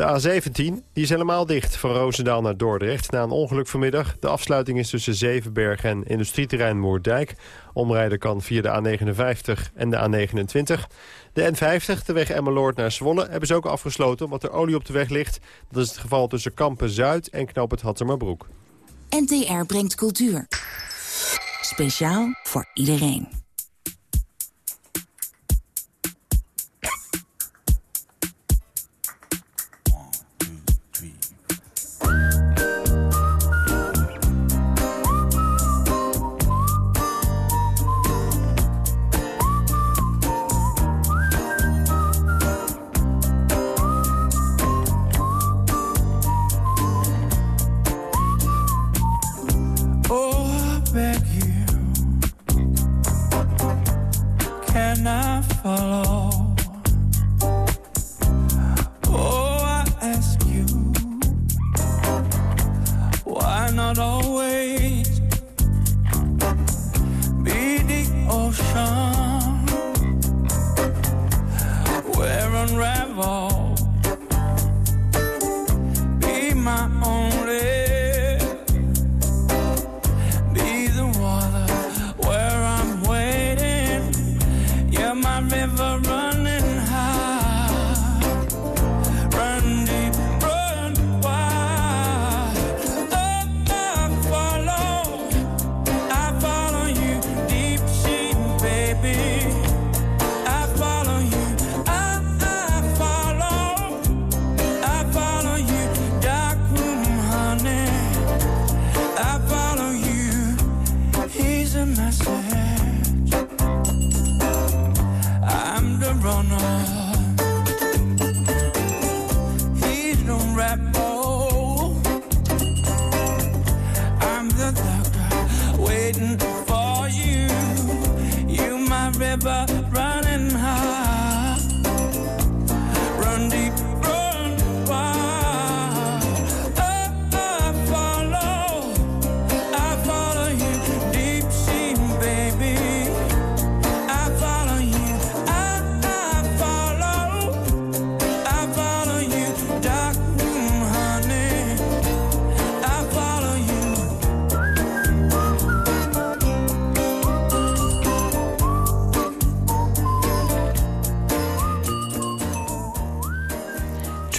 De A17 die is helemaal dicht van Roosendaal naar Dordrecht... na een ongeluk vanmiddag. De afsluiting is tussen Zevenberg en industrieterrein Moerdijk. Omrijden kan via de A59 en de A29. De N50, de weg Emmeloord naar Zwolle, hebben ze ook afgesloten... omdat er olie op de weg ligt. Dat is het geval tussen Kampen-Zuid en Knoop het Hattemerbroek. NTR brengt cultuur. Speciaal voor iedereen.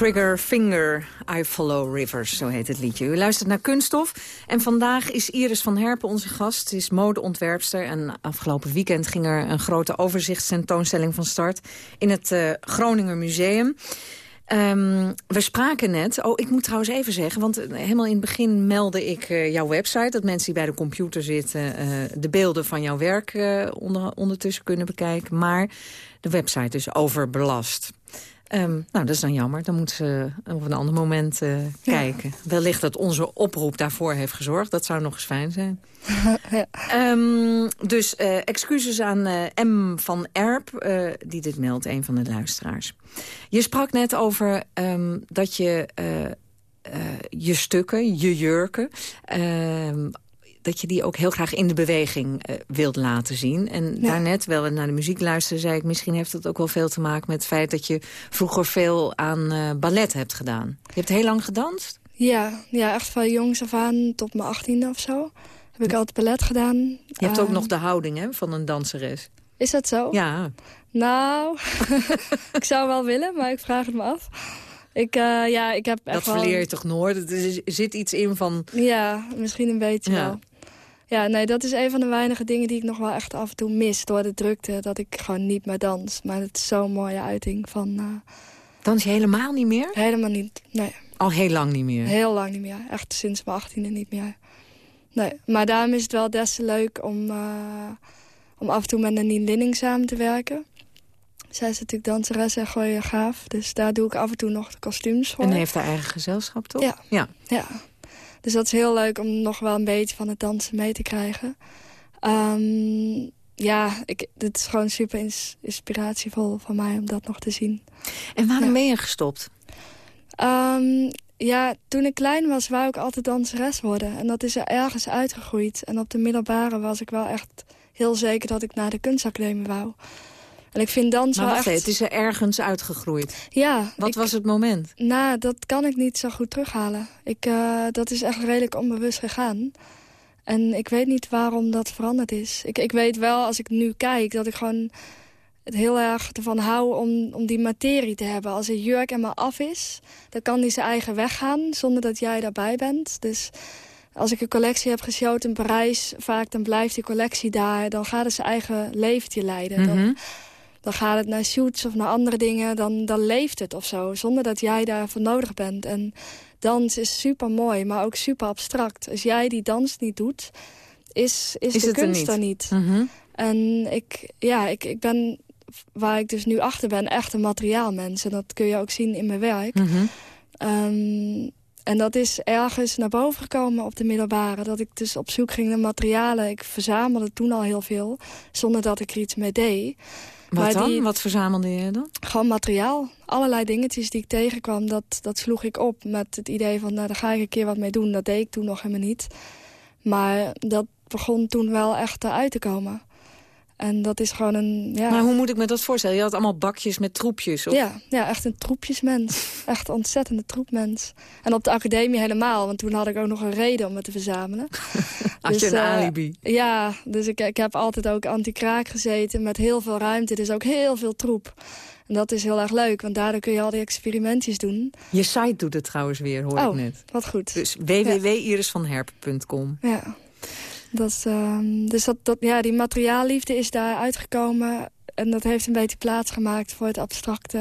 Trigger Finger, I Follow Rivers, zo heet het liedje. U luistert naar Kunststof en vandaag is Iris van Herpen onze gast. Ze is modeontwerpster en afgelopen weekend ging er een grote overzichtstentoonstelling van start... in het uh, Groninger Museum. Um, we spraken net, oh ik moet trouwens even zeggen, want helemaal in het begin meldde ik uh, jouw website, dat mensen die bij de computer zitten de beelden van jouw werk onder, ondertussen kunnen bekijken, maar de website is overbelast. Ehm, nou, dat is dan jammer. Dan moeten ze op een ander moment uh, kijken. Wellicht dat onze oproep daarvoor heeft gezorgd. Dat zou nog eens fijn zijn. ja. um, dus uh, excuses aan uh, M. van Erp, die dit meldt, een van de luisteraars. Je sprak net over um, dat je je stukken, je jurken dat je die ook heel graag in de beweging uh, wilt laten zien. En ja. daarnet, wel naar de muziek luisteren, zei ik... misschien heeft het ook wel veel te maken met het feit... dat je vroeger veel aan uh, ballet hebt gedaan. Je hebt heel lang gedanst? Ja, ja echt van jongs af aan tot mijn achttiende of zo. Heb ik altijd ballet gedaan. Je hebt ook nog de houding hè, van een danseres. Is dat zo? Ja. Nou, ik zou wel willen, maar ik vraag het me af. Ik, uh, ja, ik heb dat verleer je toch nooit? Er zit iets in van... Ja, misschien een beetje ja. wel. Ja, nee, dat is een van de weinige dingen die ik nog wel echt af en toe mis... door de drukte, dat ik gewoon niet meer dans. Maar het is zo'n mooie uiting van... Uh... Dans je helemaal niet meer? Helemaal niet, nee. Al heel lang niet meer? Heel lang niet meer. Echt sinds mijn achttiende niet meer. Nee, maar daarom is het wel des te leuk om, uh, om af en toe met Nanine Linning samen te werken. Zij is natuurlijk danseres en gooien gaaf. Dus daar doe ik af en toe nog de kostuums voor. En heeft haar eigen gezelschap, toch? Ja. ja. ja. Dus dat is heel leuk om nog wel een beetje van het dansen mee te krijgen. Um, ja, ik, dit is gewoon super ins inspiratievol voor mij om dat nog te zien. En waarom ja. ben je gestopt? Um, ja, toen ik klein was, wou ik altijd danseres worden. En dat is er ergens uitgegroeid. En op de middelbare was ik wel echt heel zeker dat ik naar de kunstacademie wou. En ik vind dans maar wel wacht, echt... het is er ergens uitgegroeid. Ja. Wat ik... was het moment? Nou, dat kan ik niet zo goed terughalen. Ik, uh, dat is echt redelijk onbewust gegaan. En ik weet niet waarom dat veranderd is. Ik, ik weet wel, als ik nu kijk, dat ik gewoon het heel erg ervan hou om, om die materie te hebben. Als een jurk eenmaal af is, dan kan die zijn eigen weg gaan zonder dat jij daarbij bent. Dus als ik een collectie heb geshowt in Parijs, vaak dan blijft die collectie daar. Dan gaat het zijn eigen leventje leiden. Mm -hmm. dan, dan gaat het naar shoots of naar andere dingen. Dan, dan leeft het of zo, zonder dat jij daarvoor nodig bent. En dans is super mooi, maar ook super abstract. Als jij die dans niet doet, is, is, is de kunst er niet. niet. Mm -hmm. En ik, ja, ik, ik ben, waar ik dus nu achter ben, echt een materiaalmens. En dat kun je ook zien in mijn werk. Mm -hmm. um, en dat is ergens naar boven gekomen op de middelbare. Dat ik dus op zoek ging naar materialen. Ik verzamelde toen al heel veel, zonder dat ik er iets mee deed. Wat maar dan? Die, Wat verzamelde je dan? Gewoon materiaal. Allerlei dingetjes die ik tegenkwam, dat, dat sloeg ik op. Met het idee van, nou, daar ga ik een keer wat mee doen. Dat deed ik toen nog helemaal niet. Maar dat begon toen wel echt uit te komen. En dat is gewoon een... Ja. Maar hoe moet ik me dat voorstellen? Je had allemaal bakjes met troepjes? Of? Ja, ja, echt een troepjesmens. echt een ontzettende troepmens. En op de academie helemaal, want toen had ik ook nog een reden om het te verzamelen. had dus, je een uh, alibi? Ja, dus ik, ik heb altijd ook anti-kraak gezeten met heel veel ruimte. Dus ook heel veel troep. En dat is heel erg leuk, want daardoor kun je al die experimentjes doen. Je site doet het trouwens weer, hoor oh, ik net. wat goed. Dus www.irisvanherpen.com. Ja. Dat is, uh, dus dat, dat, ja, die materiaalliefde is daar uitgekomen. En dat heeft een beetje plaats gemaakt voor het abstracte,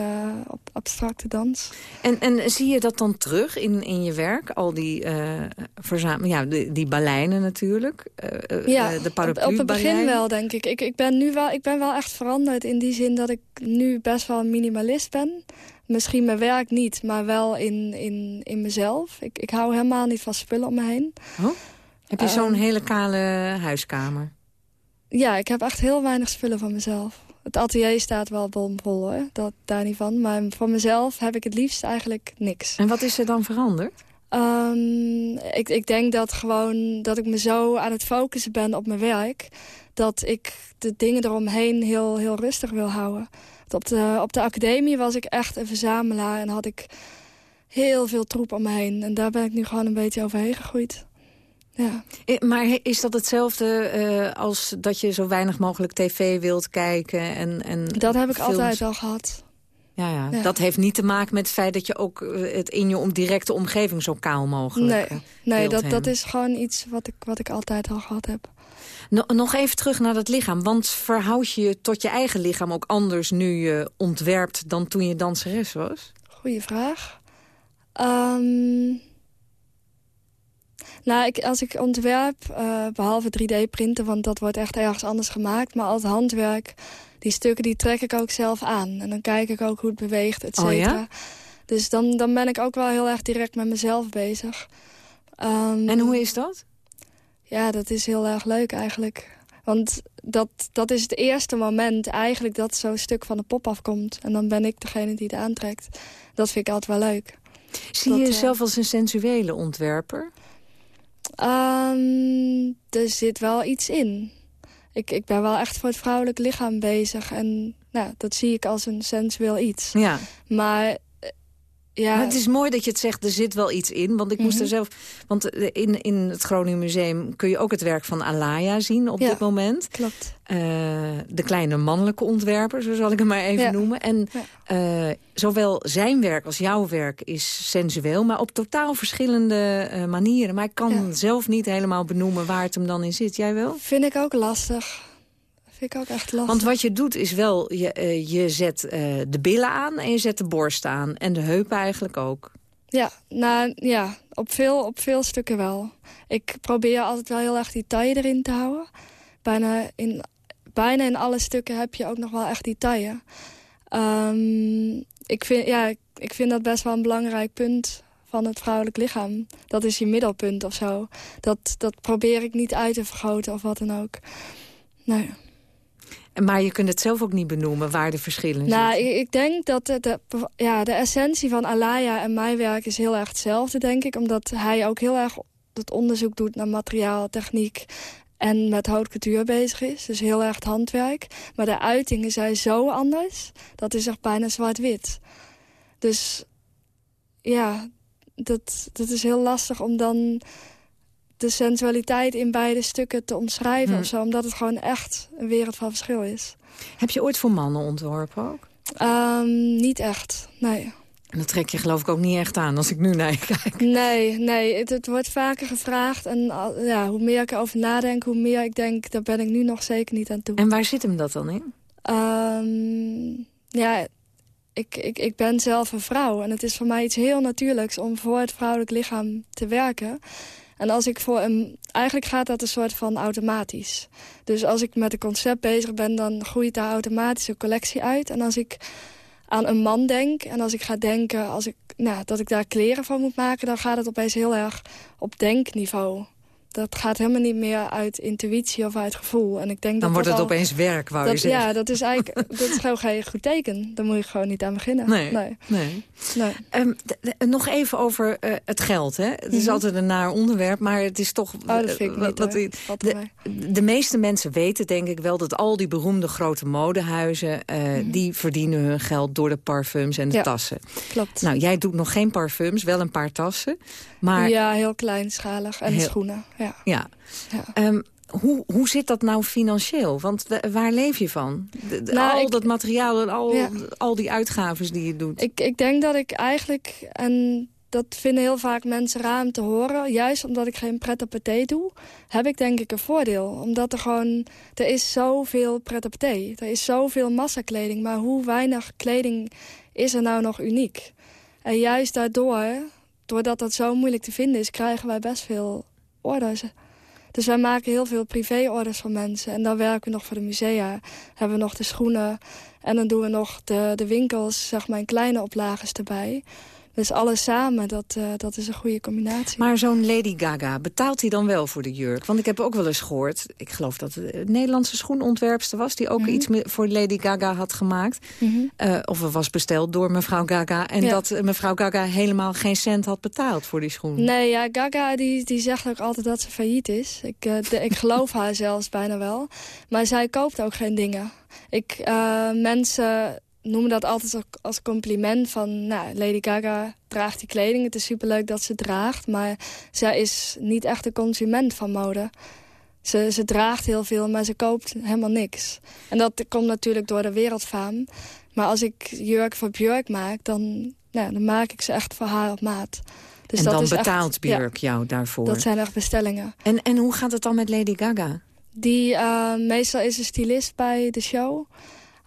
abstracte dans. En, en zie je dat dan terug in, in je werk? Al die, uh, verzamelen, ja, die, die balijnen natuurlijk. Uh, ja, de paraplu op, op het begin wel, denk ik. Ik, ik, ben nu wel, ik ben wel echt veranderd in die zin dat ik nu best wel een minimalist ben. Misschien mijn werk niet, maar wel in, in, in mezelf. Ik, ik hou helemaal niet van spullen om me heen. Oh? Heb je zo'n um, hele kale huiskamer? Ja, ik heb echt heel weinig spullen van mezelf. Het atelier staat wel bomvol hoor, dat, daar niet van. Maar van mezelf heb ik het liefst eigenlijk niks. En wat is er dan veranderd? Um, ik, ik denk dat, gewoon, dat ik me zo aan het focussen ben op mijn werk... dat ik de dingen eromheen heel, heel rustig wil houden. Op de, op de academie was ik echt een verzamelaar... en had ik heel veel troep om me heen. En daar ben ik nu gewoon een beetje overheen gegroeid. Ja. Maar is dat hetzelfde uh, als dat je zo weinig mogelijk tv wilt kijken? En, en dat heb ik films? altijd al gehad. Ja, ja, ja, dat heeft niet te maken met het feit dat je ook het in je directe omgeving zo kaal mogelijk Nee, nee dat, dat is gewoon iets wat ik, wat ik altijd al gehad heb. No, nog even terug naar dat lichaam. Want verhoud je je tot je eigen lichaam ook anders nu je ontwerpt dan toen je danseres was? Goeie vraag. Um... Nou, ik, als ik ontwerp, uh, behalve 3D-printen... want dat wordt echt ergens anders gemaakt... maar als handwerk, die stukken die trek ik ook zelf aan. En dan kijk ik ook hoe het beweegt, et cetera. Oh, ja? Dus dan, dan ben ik ook wel heel erg direct met mezelf bezig. Um, en hoe is dat? Ja, dat is heel erg leuk eigenlijk. Want dat, dat is het eerste moment eigenlijk dat zo'n stuk van de pop afkomt. En dan ben ik degene die het aantrekt. Dat vind ik altijd wel leuk. Zie je jezelf uh, als een sensuele ontwerper? Um, er zit wel iets in. Ik, ik ben wel echt voor het vrouwelijk lichaam bezig. En nou, dat zie ik als een sensueel iets. Ja. Maar ja. het is mooi dat je het zegt, er zit wel iets in. Want ik moest er mhm. zelf. Want eh, in, in het Groningen Museum kun je ook het werk van Alaya zien op dit moment. Klopt. Uh, de kleine mannelijke ontwerper, zo zal ik hem maar even noemen. En uh, zowel zijn werk als jouw werk is sensueel, maar op totaal verschillende uh, manieren. Maar ik kan zelf niet helemaal benoemen waar het hem dan in zit. Jij wel? Vind ik ook lastig vind ik ook echt lastig. Want wat je doet is wel, je, uh, je zet uh, de billen aan en je zet de borst aan. En de heupen eigenlijk ook. Ja, nou, ja op, veel, op veel stukken wel. Ik probeer altijd wel heel erg die taille erin te houden. Bijna in, bijna in alle stukken heb je ook nog wel echt die taille. Um, ik, vind, ja, ik, vind dat best wel een belangrijk punt van het vrouwelijk lichaam. Dat is je middelpunt of zo. Dat, dat probeer ik niet uit te vergroten of wat dan ook. Nee. Maar je kunt het zelf ook niet benoemen waar de verschillen zitten. Nou, ik, denk dat de, de, ja, de essentie van Alaya en mijn werk is heel erg hetzelfde, denk ik. Omdat hij ook heel erg het onderzoek doet naar materiaal, techniek en met houtcultuur bezig is. Dus heel erg het handwerk. Maar de uitingen zijn zo anders. Dat is echt bijna zwart-wit. Dus ja, dat, dat is heel lastig om dan de sensualiteit in beide stukken te omschrijven of zo. Omdat het gewoon echt een wereld van verschil is. Heb je ooit voor mannen ontworpen ook? Um, niet echt, nee. En dat trek je geloof ik ook niet echt aan als ik nu naar je kijk. Nee, nee het, het, wordt vaker gevraagd. En ja, hoe meer ik erover nadenk, hoe meer ik denk... daar ben ik nu nog zeker niet aan toe. En waar zit hem dat dan in? Um, ja, ik, ik, ik ben zelf een vrouw. En het is voor mij iets heel natuurlijks om voor het vrouwelijk lichaam te werken. En als ik voor een... Eigenlijk gaat dat een soort van automatisch. Dus als ik met een concept bezig ben, dan groeit daar automatisch een collectie uit. En als ik aan een man denk en als ik ga denken als ik, nou, dat ik daar kleren van moet maken... dan gaat het opeens heel erg op denkniveau dat gaat helemaal niet meer uit intuïtie of uit gevoel. En ik denk Dan dat wordt het opeens werk, wou dat, je zeggen. Ja, dat is eigenlijk dat is gewoon geen goed teken. Daar moet je gewoon niet aan beginnen. Nee. nee. nee. nee. Um, nog even over uh, het geld. Hè? Het is mm altijd een naar onderwerp, maar het is toch... Oh, dat vind ik niet, wat, de, de, meeste mensen weten denk ik wel dat al die beroemde grote modehuizen... Uh, mm -hmm. die verdienen hun geld door de parfums en de ja, tassen. Klopt. Nou, jij doet nog geen parfums, wel een paar tassen. Maar... Ja, heel kleinschalig. En heel... schoenen, ja. ja. ja. Um, hoe, hoe zit dat nou financieel? Want waar leef je van? De, de, nou, al ik, dat materiaal en al, ja. al die uitgaven die je doet. Ik, ik denk dat ik eigenlijk, en dat vinden heel vaak mensen raar om te horen... juist omdat ik geen pret-à-porter doe, heb ik denk ik een voordeel. Omdat er gewoon, er is zoveel pret-à-porter. Er is zoveel massakleding, maar hoe weinig kleding is er nou nog uniek? En juist daardoor, doordat dat zo moeilijk te vinden is... krijgen wij best veel orders. Dus wij maken heel veel privéorders van mensen. En dan werken we nog voor de musea. Hebben we nog de schoenen. En dan doen we nog de, de winkels, zeg maar, in kleine oplages erbij. Dus alles samen, dat, uh, dat is een goede combinatie. Maar zo'n Lady Gaga, betaalt hij dan wel voor de jurk? Want ik heb ook wel eens gehoord, ik geloof dat het een Nederlandse schoenontwerpster was... die ook mm -hmm. iets voor Lady Gaga had gemaakt. Mm -hmm. uh, of het was besteld door mevrouw Gaga. En ja. dat mevrouw Gaga helemaal geen cent had betaald voor die schoen. Nee, ja, Gaga die, die zegt ook altijd dat ze failliet is. Ik, uh, de, ik geloof haar zelfs bijna wel. Maar zij koopt ook geen dingen. Ik, mensen noemen dat altijd als compliment van... Nou, Lady Gaga draagt die kleding, het is superleuk dat ze draagt... maar zij is niet echt een consument van mode. Ze, ze draagt heel veel, maar ze koopt helemaal niks. En dat komt natuurlijk door de wereldfaam. Maar als ik jurk voor Björk maak, dan, nou, dan maak ik ze echt voor haar op maat. Dus en dat dan betaalt echt, Björk ja, jou daarvoor? Dat zijn echt bestellingen. En, en hoe gaat het dan met Lady Gaga? Die, uh, meestal is een stylist bij de show...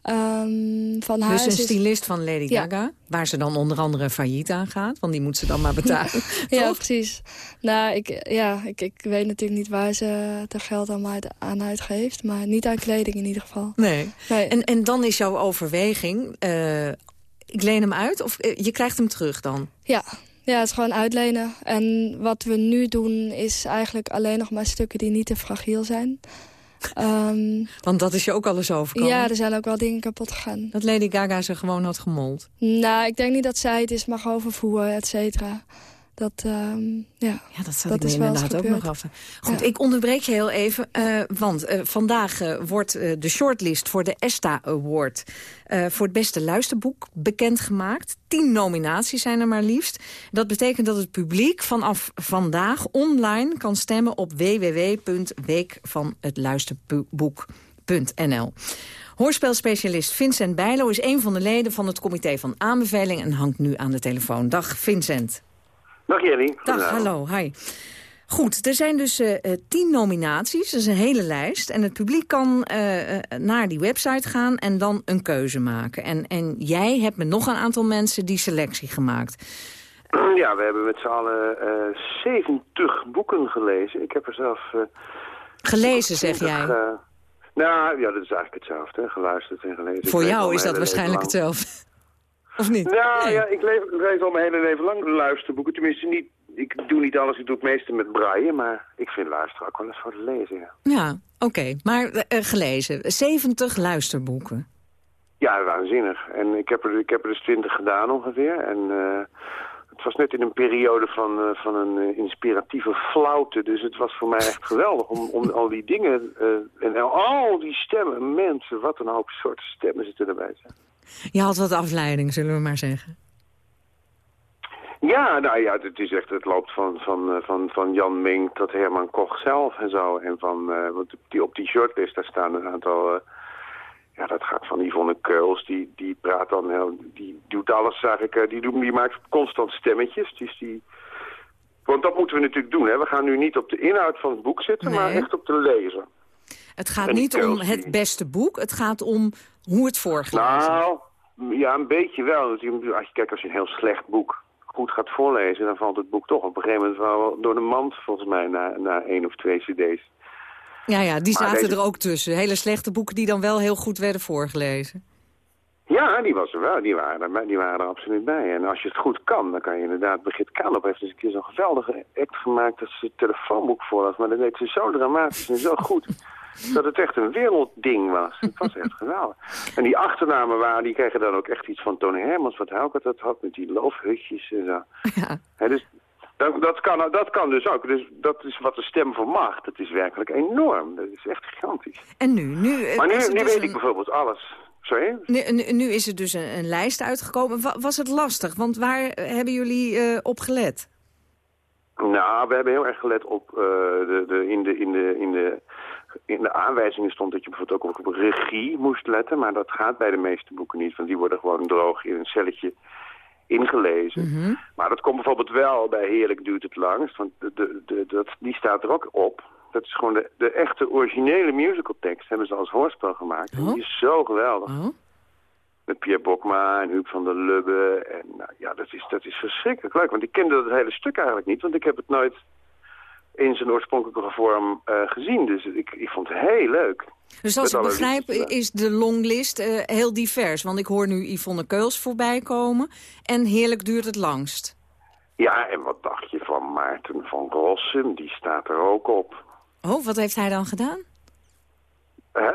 Ehm, van haar dus een is- stylist van Lady Ja. Gaga, waar ze dan onder andere failliet aan gaat. Want die moet ze dan maar betalen. Ja, precies. Nou, ik, ja, ik, ik weet natuurlijk niet waar ze het geld aan, aan uitgeeft. Maar niet aan kleding in ieder geval. Nee. Nee. En, en dan is jouw overweging, eh, ik leen hem uit of eh, je krijgt hem terug dan? Ja. ja, het is gewoon uitlenen. En wat we nu doen is eigenlijk alleen nog maar stukken die niet te fragiel zijn. Ehm, Want dat is je ook al eens overkomen. ja, er zijn ook wel dingen kapot gegaan. Dat Lady Gaga ze gewoon had gemold. Nou, ik denk niet dat zij het is mag overvoeren, et cetera. Dat, ehm, ja. Ja, dat zat Dat ik is me wel inderdaad ook nog af. Goed, Ja. ik onderbreek je heel even. eh, want eh, vandaag eh, wordt de shortlist voor de ESTA Award... voor het beste luisterboek bekendgemaakt. Tien nominaties zijn er maar liefst. Dat betekent dat het publiek vanaf vandaag online kan stemmen... op www.weekvanhetluisterboek.nl. Hoorspelspecialist Vincent Bijlo is een van de leden van het comité van aanbeveling... en hangt nu aan de telefoon. Dag Vincent. Dag Jenny. Dag, hallo, hi. Goed, er zijn dus eh, eh, tien nominaties, dat is een hele lijst. En het publiek kan eh, naar die website gaan en dan een keuze maken. En, en jij hebt met nog een aantal mensen die selectie gemaakt. Ja, we hebben met z'n allen eh 70 boeken gelezen. Ik heb er zelf... Gelezen, zeg 20, jij. nou, ja, dat is eigenlijk hetzelfde. Hè? Geluisterd en gelezen. Voor jou is dat waarschijnlijk hetzelfde. Of niet? Nou ja, ik lees, ik lees al mijn hele leven lang luisterboeken. Tenminste, niet, ik doe niet alles. Ik doe het meeste met braaien. Maar ik vind luisteren ook wel eens voor het lezen, ja. Ja, oké. Maar eh, eh, gelezen. 70 luisterboeken. Ja, waanzinnig. En ik heb er, ik heb er dus twintig gedaan ongeveer. En eh, het was net in een periode van, van een inspiratieve flauwte. Dus het was voor mij echt geweldig om, om al die dingen... en al die stemmen, mensen, wat een hoop soorten stemmen zitten erbij. zeg. Je had wat afleiding, zullen we maar zeggen. Ja, nou ja, het is echt, het loopt van, van, eh, van, van Jan Mink tot Herman Koch zelf en zo. En van, eh, want op die, op die shortlist daar staan een aantal, eh, ja, dat gaat van Yvonne Keuls, die, die praat dan, heel, die doet alles eigenlijk, eh, die, doet, die maakt constant stemmetjes. Dus die, want dat moeten we natuurlijk doen, hè. We gaan nu niet op de inhoud van het boek zitten, maar echt op de lezer. Het gaat En niet om het beste boek. Het gaat om hoe het voorgelezen Nou, ja, een beetje wel. Als je, als je, kijk, als je een heel slecht boek goed gaat voorlezen, dan valt het boek toch op een gegeven moment wel door de mand, volgens mij, na, na één of twee cd's. Ja, ja, die zaten deze- er ook tussen. Hele slechte boeken die dan wel heel goed werden voorgelezen. Ja, die was er wel. Die waren er, die waren er absoluut bij. En als je het goed kan, dan kan je inderdaad... Brigitte Kaandorp heeft eens een keer zo'n geweldige act gemaakt... dat ze het telefoonboek voorlas. Maar dat deed ze zo dramatisch en zo goed... dat het echt een wereldding was. Het was echt geweldig. En die achternamen waren, die kregen dan ook echt iets van Tony Hermans... wat Hauke dat had met die loofhutjes en zo. Ja. Dus dat, dat, kan, dat kan dus ook. Dus dat is wat de stem vermag. Dat is werkelijk enorm. Dat is echt gigantisch. En nu? nu eh, Maar nu, dus weet een- ik bijvoorbeeld alles. Sorry? Nu, nu, nu is er dus een, een lijst uitgekomen. Wa- was het lastig? Want waar eh, hebben jullie eh, op gelet? Nou, we hebben heel erg gelet op de, de, in, de, in, de, in, de, in de aanwijzingen stond dat je bijvoorbeeld ook op regie moest letten. Maar dat gaat bij de meeste boeken niet, want die worden gewoon droog in een celletje ingelezen. Maar dat komt bijvoorbeeld wel bij Heerlijk duurt het langst, want de, de, de, dat, die staat er ook op. Dat is gewoon de, de echte originele musicaltekst, hebben ze als hoorspel gemaakt. En die is zo geweldig. Met Pierre Bokma en Huub van der Lubbe. En nou, ja, dat is, dat is verschrikkelijk leuk. Want ik kende dat hele stuk eigenlijk niet. Want ik heb het nooit in zijn oorspronkelijke vorm eh, gezien. Dus ik, ik vond het heel leuk. Dus als ik begrijp is de longlist eh, heel divers. Want ik hoor nu Yvonne Keuls voorbij komen. En heerlijk duurt het langst. Ja, en wat dacht je van Maarten van Rossum? Die staat er ook op. Oh, wat heeft hij dan gedaan? Eh,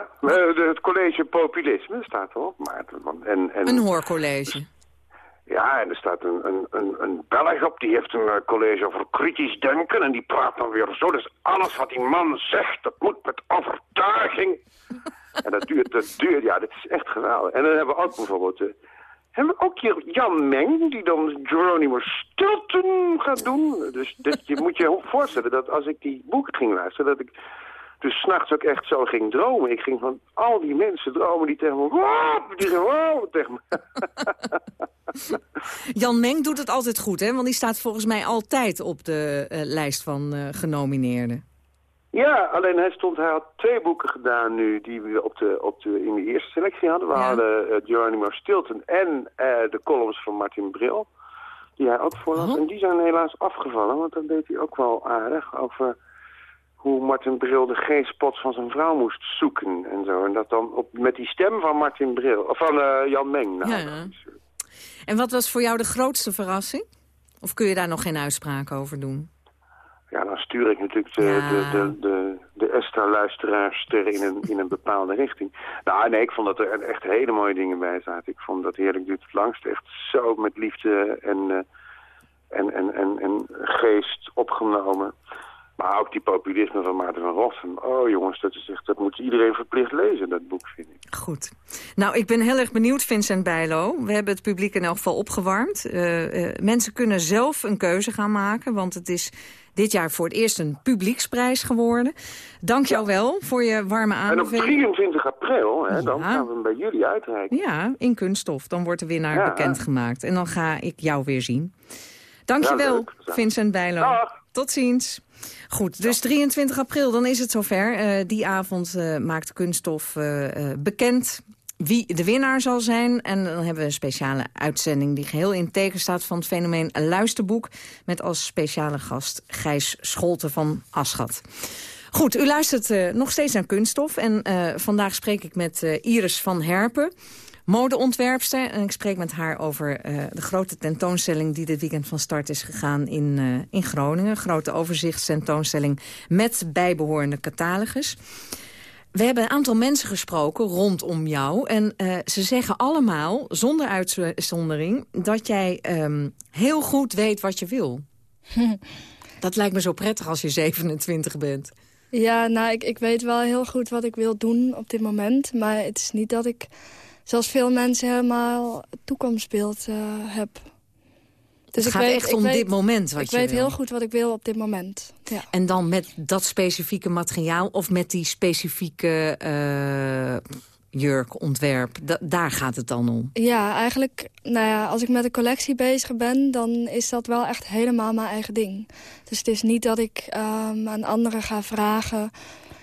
het college Populisme staat erop. Maarten van, en, en, Een hoorcollege. Ja, en er staat een, een, een, een Belg op, die heeft een eh, college over kritisch denken. En die praat dan weer zo. Dus alles wat die man zegt, dat moet met overtuiging. en dat duurt, dat duurt, ja, dat is echt geweldig. En dan hebben we ook bijvoorbeeld... eh, hebben we ook hier Jan Meng, die dan Geronimo Stilton gaat doen. Dus dat, je moet je voorstellen dat als ik die boeken ging luisteren... dat ik dus s'nachts ook echt zo ging dromen. Ik ging van al die mensen dromen die tegen me... "Wow," Die wow, tegen me. Jan Meng doet het altijd goed, hè? Want die staat volgens mij altijd op de eh, lijst van eh, genomineerden. Ja, alleen hij, stond, hij had twee boeken gedaan nu die we op de, op de, in de eerste selectie hadden. We hadden uh, Geronimo Stilton en de columns van Martin Bril, die hij ook voorlas. En die zijn helaas afgevallen, want dan deed hij ook wel aardig over hoe Martin Bril de G-spot van zijn vrouw moest zoeken en zo. En dat dan op, met die stem van Martin Bril, of van uh, Jan Meng. Nou, ja. En wat was voor jou de grootste verrassing? Of kun je daar nog geen uitspraak over doen? Ja, dan stuur ik natuurlijk de, ja. de, de, de, de Estra-luisteraarster in een, in een bepaalde richting. Nou, nee, ik vond dat er echt hele mooie dingen bij zaten. Ik vond dat Heerlijk duurt het langst echt zo met liefde en, uh, en, en, en, en geest opgenomen. Maar ook die populisme van Maarten van Rossum. Oh jongens, dat, is echt, dat moet iedereen verplicht lezen, dat boek, vind ik. Goed. Nou, ik ben heel erg benieuwd, Vincent Bijlo. We hebben het publiek in elk geval opgewarmd. Uh, uh, mensen kunnen zelf een keuze gaan maken, want het is dit jaar voor het eerst een publieksprijs geworden. Dank jou wel voor je warme aanbeveling. En op 23 april, hè, ja. dan gaan we hem bij jullie uitreiken. Ja, in kunststof. Dan wordt de winnaar ja, bekendgemaakt. En dan ga ik jou weer zien. Dank je wel, Vincent Bijlo. Dag. Tot ziens. Goed, dus 23 april, dan is het zover. Uh, die avond uh, maakt Kunststof uh, bekend wie de winnaar zal zijn. En dan hebben we een speciale uitzending die geheel in teken staat van het fenomeen Luisterboek. Met als speciale gast Gijs Scholte van Aschat. Goed, u luistert uh, nog steeds naar Kunststof. En uh, vandaag spreek ik met uh, Iris van Herpen, modeontwerpster. En ik spreek met haar over de grote tentoonstelling die dit weekend van start is gegaan in, in Groningen. Grote overzichtstentoonstelling met bijbehorende catalogus. We hebben een aantal mensen gesproken rondom jou. En uh, ze zeggen allemaal, zonder uitzondering... dat jij um, heel goed weet wat je wil. dat lijkt me zo prettig als je 27 bent. Ja, nou, ik, ik weet wel heel goed wat ik wil doen op dit moment. Maar het is niet dat ik, zoals veel mensen, helemaal toekomstbeeld uh, heb. Dus het gaat weet, echt om weet, dit moment wat ik je weet wil. heel goed wat ik wil op dit moment. Ja. En dan met dat specifieke materiaal of met die specifieke uh, jurkontwerp? Da daar gaat het dan om? Ja, eigenlijk, nou ja, als ik met een collectie bezig ben... dan is dat wel echt helemaal mijn eigen ding. Dus het is niet dat ik um, aan anderen ga vragen...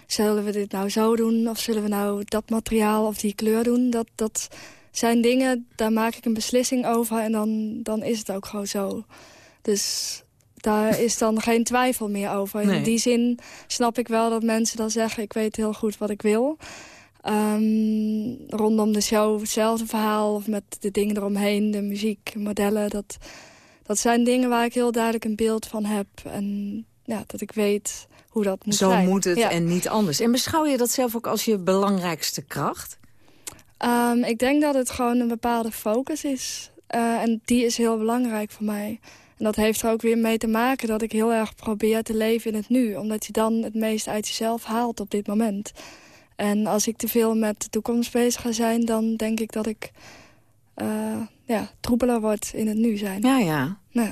zullen we dit nou zo doen of zullen we nou dat materiaal of die kleur doen? Dat... dat zijn dingen, daar maak ik een beslissing over en dan, dan is het ook gewoon zo. Dus daar is dan geen twijfel meer over. Nee. In die zin snap ik wel dat mensen dan zeggen... ik weet heel goed wat ik wil. Um, rondom de show hetzelfde verhaal... of met de dingen eromheen, de muziek, modellen. Dat, dat zijn dingen waar ik heel duidelijk een beeld van heb. En ja, dat ik weet hoe dat moet Zo zijn. moet het Ja. en niet anders. En beschouw je dat zelf ook als je belangrijkste kracht? Um, ik denk dat het gewoon een bepaalde focus is. Uh, en die is heel belangrijk voor mij. En dat heeft er ook weer mee te maken dat ik heel erg probeer te leven in het nu. Omdat je dan het meest uit jezelf haalt op dit moment. En als ik te veel met de toekomst bezig ga zijn... dan denk ik dat ik uh, ja, troebeler word in het nu zijn. Ja, ja. Nou.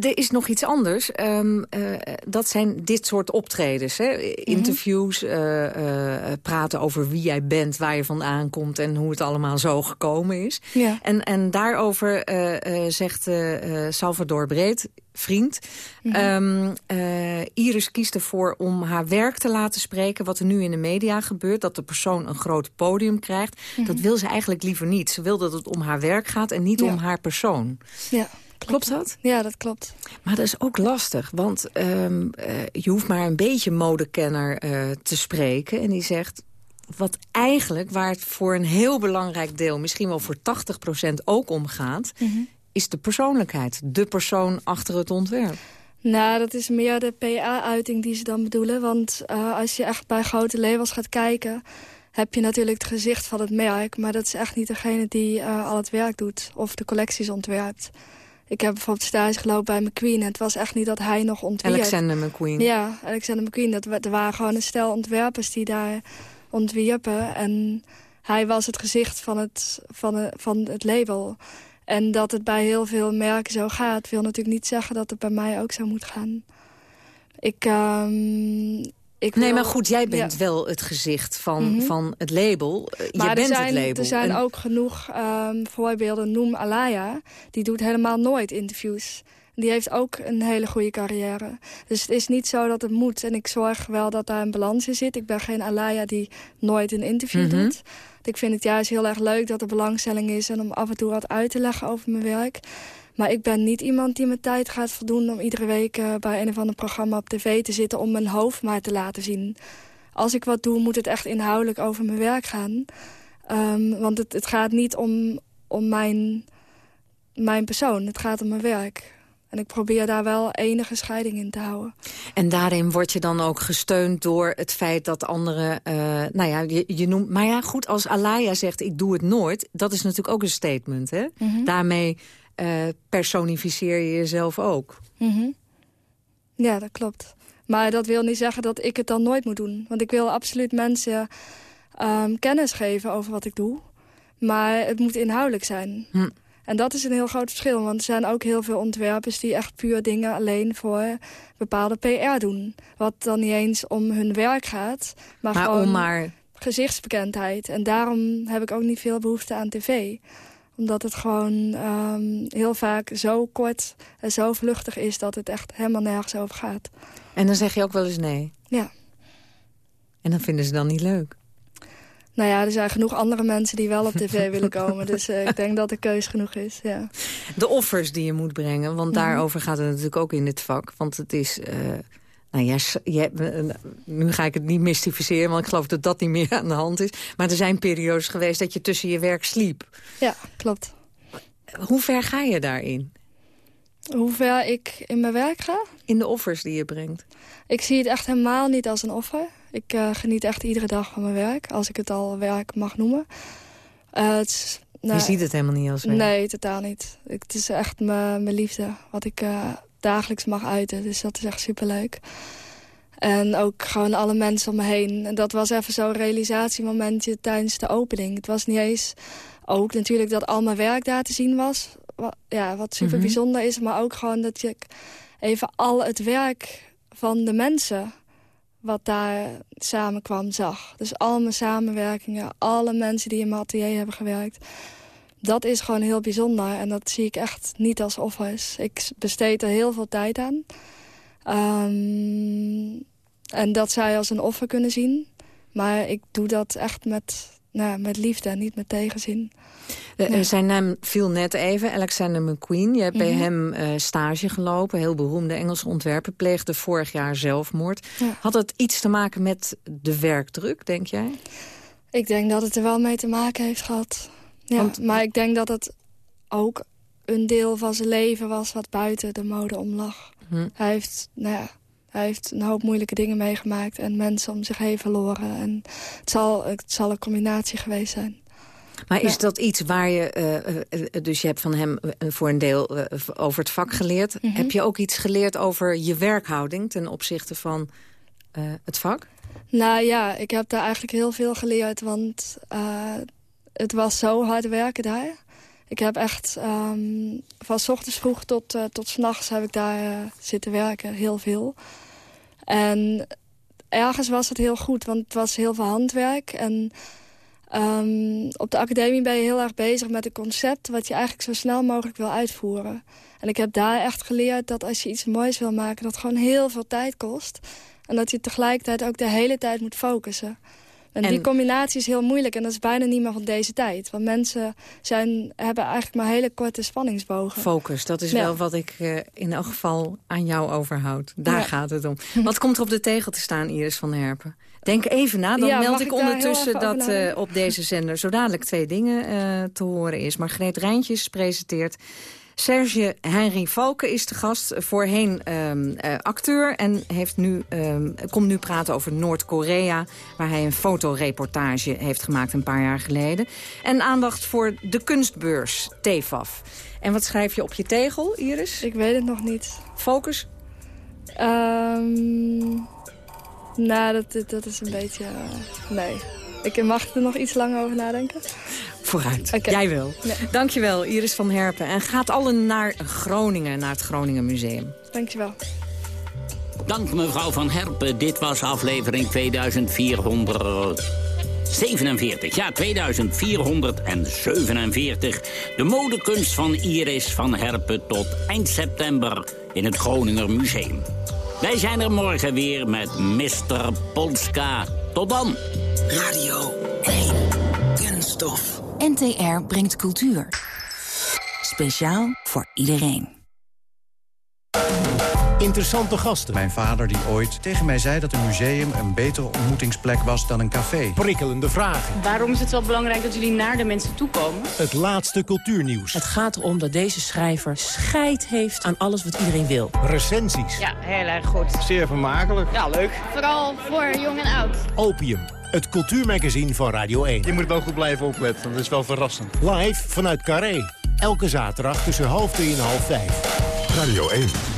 Er is nog iets anders. Um, uh, dat zijn dit soort optredens. Hè? Interviews, uh, uh, praten over wie jij bent, waar je vandaan komt... en hoe het allemaal zo gekomen is. Ja. En, en daarover zegt Salvador Breed, vriend... Mhm. Um, Iris kiest ervoor om haar werk te laten spreken... wat er nu in de media gebeurt, dat de persoon een groot podium krijgt. Mhm. Dat wil ze eigenlijk liever niet. Ze wil dat het om haar werk gaat en niet Ja. om haar persoon. Ja. Klopt dat? Ja, dat klopt. Maar dat is ook lastig, want um, uh, je hoeft maar een beetje modekenner uh, te spreken. En die zegt, wat eigenlijk, waar het voor een heel belangrijk deel... misschien wel voor 80% ook om gaat... Mm -hmm. is de persoonlijkheid. De persoon achter het ontwerp. Nou, dat is meer de PA-uiting die ze dan bedoelen. Want uh, als je echt bij grote labels gaat kijken... heb je natuurlijk het gezicht van het merk... maar dat is echt niet degene die al het werk doet of de collecties ontwerpt. Ik heb bijvoorbeeld stage gelopen bij McQueen. En het was echt niet dat hij nog ontwierp. Alexander McQueen. Ja, Alexander McQueen. Dat, er waren gewoon een stel ontwerpers die daar ontwierpen. En hij was het gezicht van het, van, het, van het label. En dat het bij heel veel merken zo gaat... wil natuurlijk niet zeggen dat het bij mij ook zo moet gaan. Ik... Um, ik nee, wil, maar goed, jij bent ja. wel het gezicht van, mm -hmm. van het label. Maar je bent zijn, het label. Er zijn en... ook genoeg um, voorbeelden. Noem Alaya, die doet helemaal nooit interviews. Die heeft ook een hele goede carrière. Dus het is niet zo dat het moet. En ik zorg wel dat daar een balans in zit. Ik ben geen Alaya die nooit een interview Mhm. doet. Ik vind het juist heel erg leuk dat er belangstelling is... en om af en toe wat uit te leggen over mijn werk. Maar ik ben niet iemand die mijn tijd gaat voldoen... om iedere week eh, bij een of ander programma op tv te zitten... om mijn hoofd maar te laten zien. Als ik wat doe, moet het echt inhoudelijk over mijn werk gaan. Ehm, want het, het gaat niet om, om mijn, mijn persoon. Het gaat om mijn werk. En ik probeer daar wel enige scheiding in te houden. En daarin word je dan ook gesteund door het feit dat anderen... eh, nou ja, je, je noemt... Maar ja, goed, als Alaya zegt ik doe het nooit... dat is natuurlijk ook een statement, hè? Mhm. Daarmee personificeer je jezelf ook. Mhm. Ja, dat klopt. Maar dat wil niet zeggen dat ik het dan nooit moet doen. Want ik wil absoluut mensen ehm, kennis geven over wat ik doe. Maar het moet inhoudelijk zijn. Hm. En dat is een heel groot verschil. Want er zijn ook heel veel ontwerpers die echt puur dingen alleen voor bepaalde PR doen. Wat dan niet eens om hun werk gaat. Maar, Maar gewoon om maar... gezichtsbekendheid. En daarom heb ik ook niet veel behoefte aan tv omdat het gewoon ehm, heel vaak zo kort en zo vluchtig is... dat het echt helemaal nergens over gaat. En dan zeg je ook wel eens nee. Ja. En dan vinden ze dan niet leuk. Nou ja, er zijn genoeg andere mensen die wel op tv willen komen. Dus eh, ik denk dat er keus genoeg is, ja. De offers die je moet brengen, want Mhm. daarover gaat het natuurlijk ook in dit vak. Want het is... eh, nou ja, hebt- eh, nu ga ik het niet mystificeren, want ik geloof dat dat niet meer aan de hand is. Maar er zijn periodes geweest dat je tussen je werk sliep. Ja, klopt. Hoe ver ga je daarin? Hoe ver ik in mijn werk ga? In de offers die je brengt? Ik zie het echt helemaal niet als een offer. Ik eh, geniet echt iedere dag van mijn werk, als ik het al werk mag noemen. Eh, het is, nou, je ziet het helemaal niet als werk. Nee, totaal niet. Ik, het is echt mijn liefde, wat ik eh, dagelijks mag uiten. Dus dat is echt superleuk. En ook gewoon alle mensen om me heen. En dat was even zo'n realisatiemomentje tijdens de opening. Het was niet eens ook natuurlijk dat al mijn werk daar te zien was. Wat, ja, wat super Mhm. bijzonder is. Maar ook gewoon dat je even al het werk van de mensen wat daar samenkwam zag. Dus al mijn samenwerkingen, alle mensen die in mijn atelier hebben gewerkt. Dat is gewoon heel bijzonder en dat zie ik echt niet als offers. Ik besteed er heel veel tijd aan. Ehm, en dat zou je als een offer kunnen zien. Maar ik doe dat echt met, nou, met liefde en niet met tegenzin. Eh, Ja. Zijn naam viel net even, Alexander McQueen. Je hebt bij Mhm. hem eh, stage gelopen. Heel beroemde Engelse ontwerper. Pleegde vorig jaar zelfmoord. Ja. Had het iets te maken met de werkdruk, denk jij? Ik denk dat het er wel mee te maken heeft gehad. Ja, Want- maar ik denk dat het ook een deel van zijn leven was wat buiten de mode om lag. Hm. Hij heeft, nou ja, hij heeft een hoop moeilijke dingen meegemaakt en mensen om zich heen verloren. En het zal, het zal een combinatie geweest zijn. Maar is Ja. dat iets waar je... eh, eh, eh, dus je hebt van hem voor een deel over het vak geleerd. Mhm. Heb je ook iets geleerd over je werkhouding... ten opzichte van het vak? Nou ja, ik heb daar eigenlijk heel veel geleerd, want het was zo hard werken daar. Ik heb echt ehm, van 's ochtends vroeg tot, eh, tot 's nachts heb ik daar eh, zitten werken, heel veel. En ergens was het heel goed, want het was heel veel handwerk. En ehm, op de academie ben je heel erg bezig met een concept... wat je eigenlijk zo snel mogelijk wil uitvoeren. En ik heb daar echt geleerd dat als je iets moois wil maken... dat gewoon heel veel tijd kost. En dat je tegelijkertijd ook de hele tijd moet focussen. En, En- die combinatie is heel moeilijk en dat is bijna niet meer van deze tijd. Want mensen zijn, hebben eigenlijk maar hele korte spanningsbogen. Focus, dat is Ja. wel wat ik eh, in elk geval aan jou overhoud. Daar Ja. gaat het om. Wat komt er op de tegel te staan, Iris van Herpen? Denk even na, dan Ja, meld ik ondertussen dat eh, op deze zender zo dadelijk twee dingen eh, te horen is. Margreet Rijntjes presenteert. Serge Henry Valken is de gast, voorheen ehm, eh, acteur... en heeft nu, ehm, komt nu praten over Noord-Korea... waar hij een fotoreportage heeft gemaakt een paar jaar geleden. En aandacht voor de kunstbeurs, TEFAF. En wat schrijf je op je tegel, Iris? Ik weet het nog niet. Focus? Ehm, nou, dat, dat, dat is een beetje... eh, nee. Ik mag er nog iets langer over nadenken. Vooruit. Jij wel. Ja. Dankjewel, Iris van Herpen. En gaat allen naar Groningen, naar het Groningen Museum. Dankjewel. Dank mevrouw Van Herpen. Dit was aflevering 2400. 47, ja 2447. De modekunst van Iris van Herpen tot eind september in het Groninger Museum. Wij zijn er morgen weer met Mr. Polska. Tot dan. Radio 1. Kunststof. NTR brengt cultuur. Speciaal voor iedereen. Interessante gasten. Mijn vader die ooit tegen mij zei dat een museum een betere ontmoetingsplek was dan een café. Prikkelende vragen. Waarom is het zo belangrijk dat jullie naar de mensen toe komen? Het laatste cultuurnieuws. Het gaat erom dat deze schrijver scheid heeft aan alles wat iedereen wil. Recensies. Ja, heel erg goed. Zeer vermakelijk. Ja, leuk. Vooral voor jong en oud. Opium. Het cultuurmagazine van Radio 1. Je moet wel goed blijven opletten, dat is wel verrassend. Live vanuit Carré. Elke zaterdag tussen half drie en half vijf. Radio 1.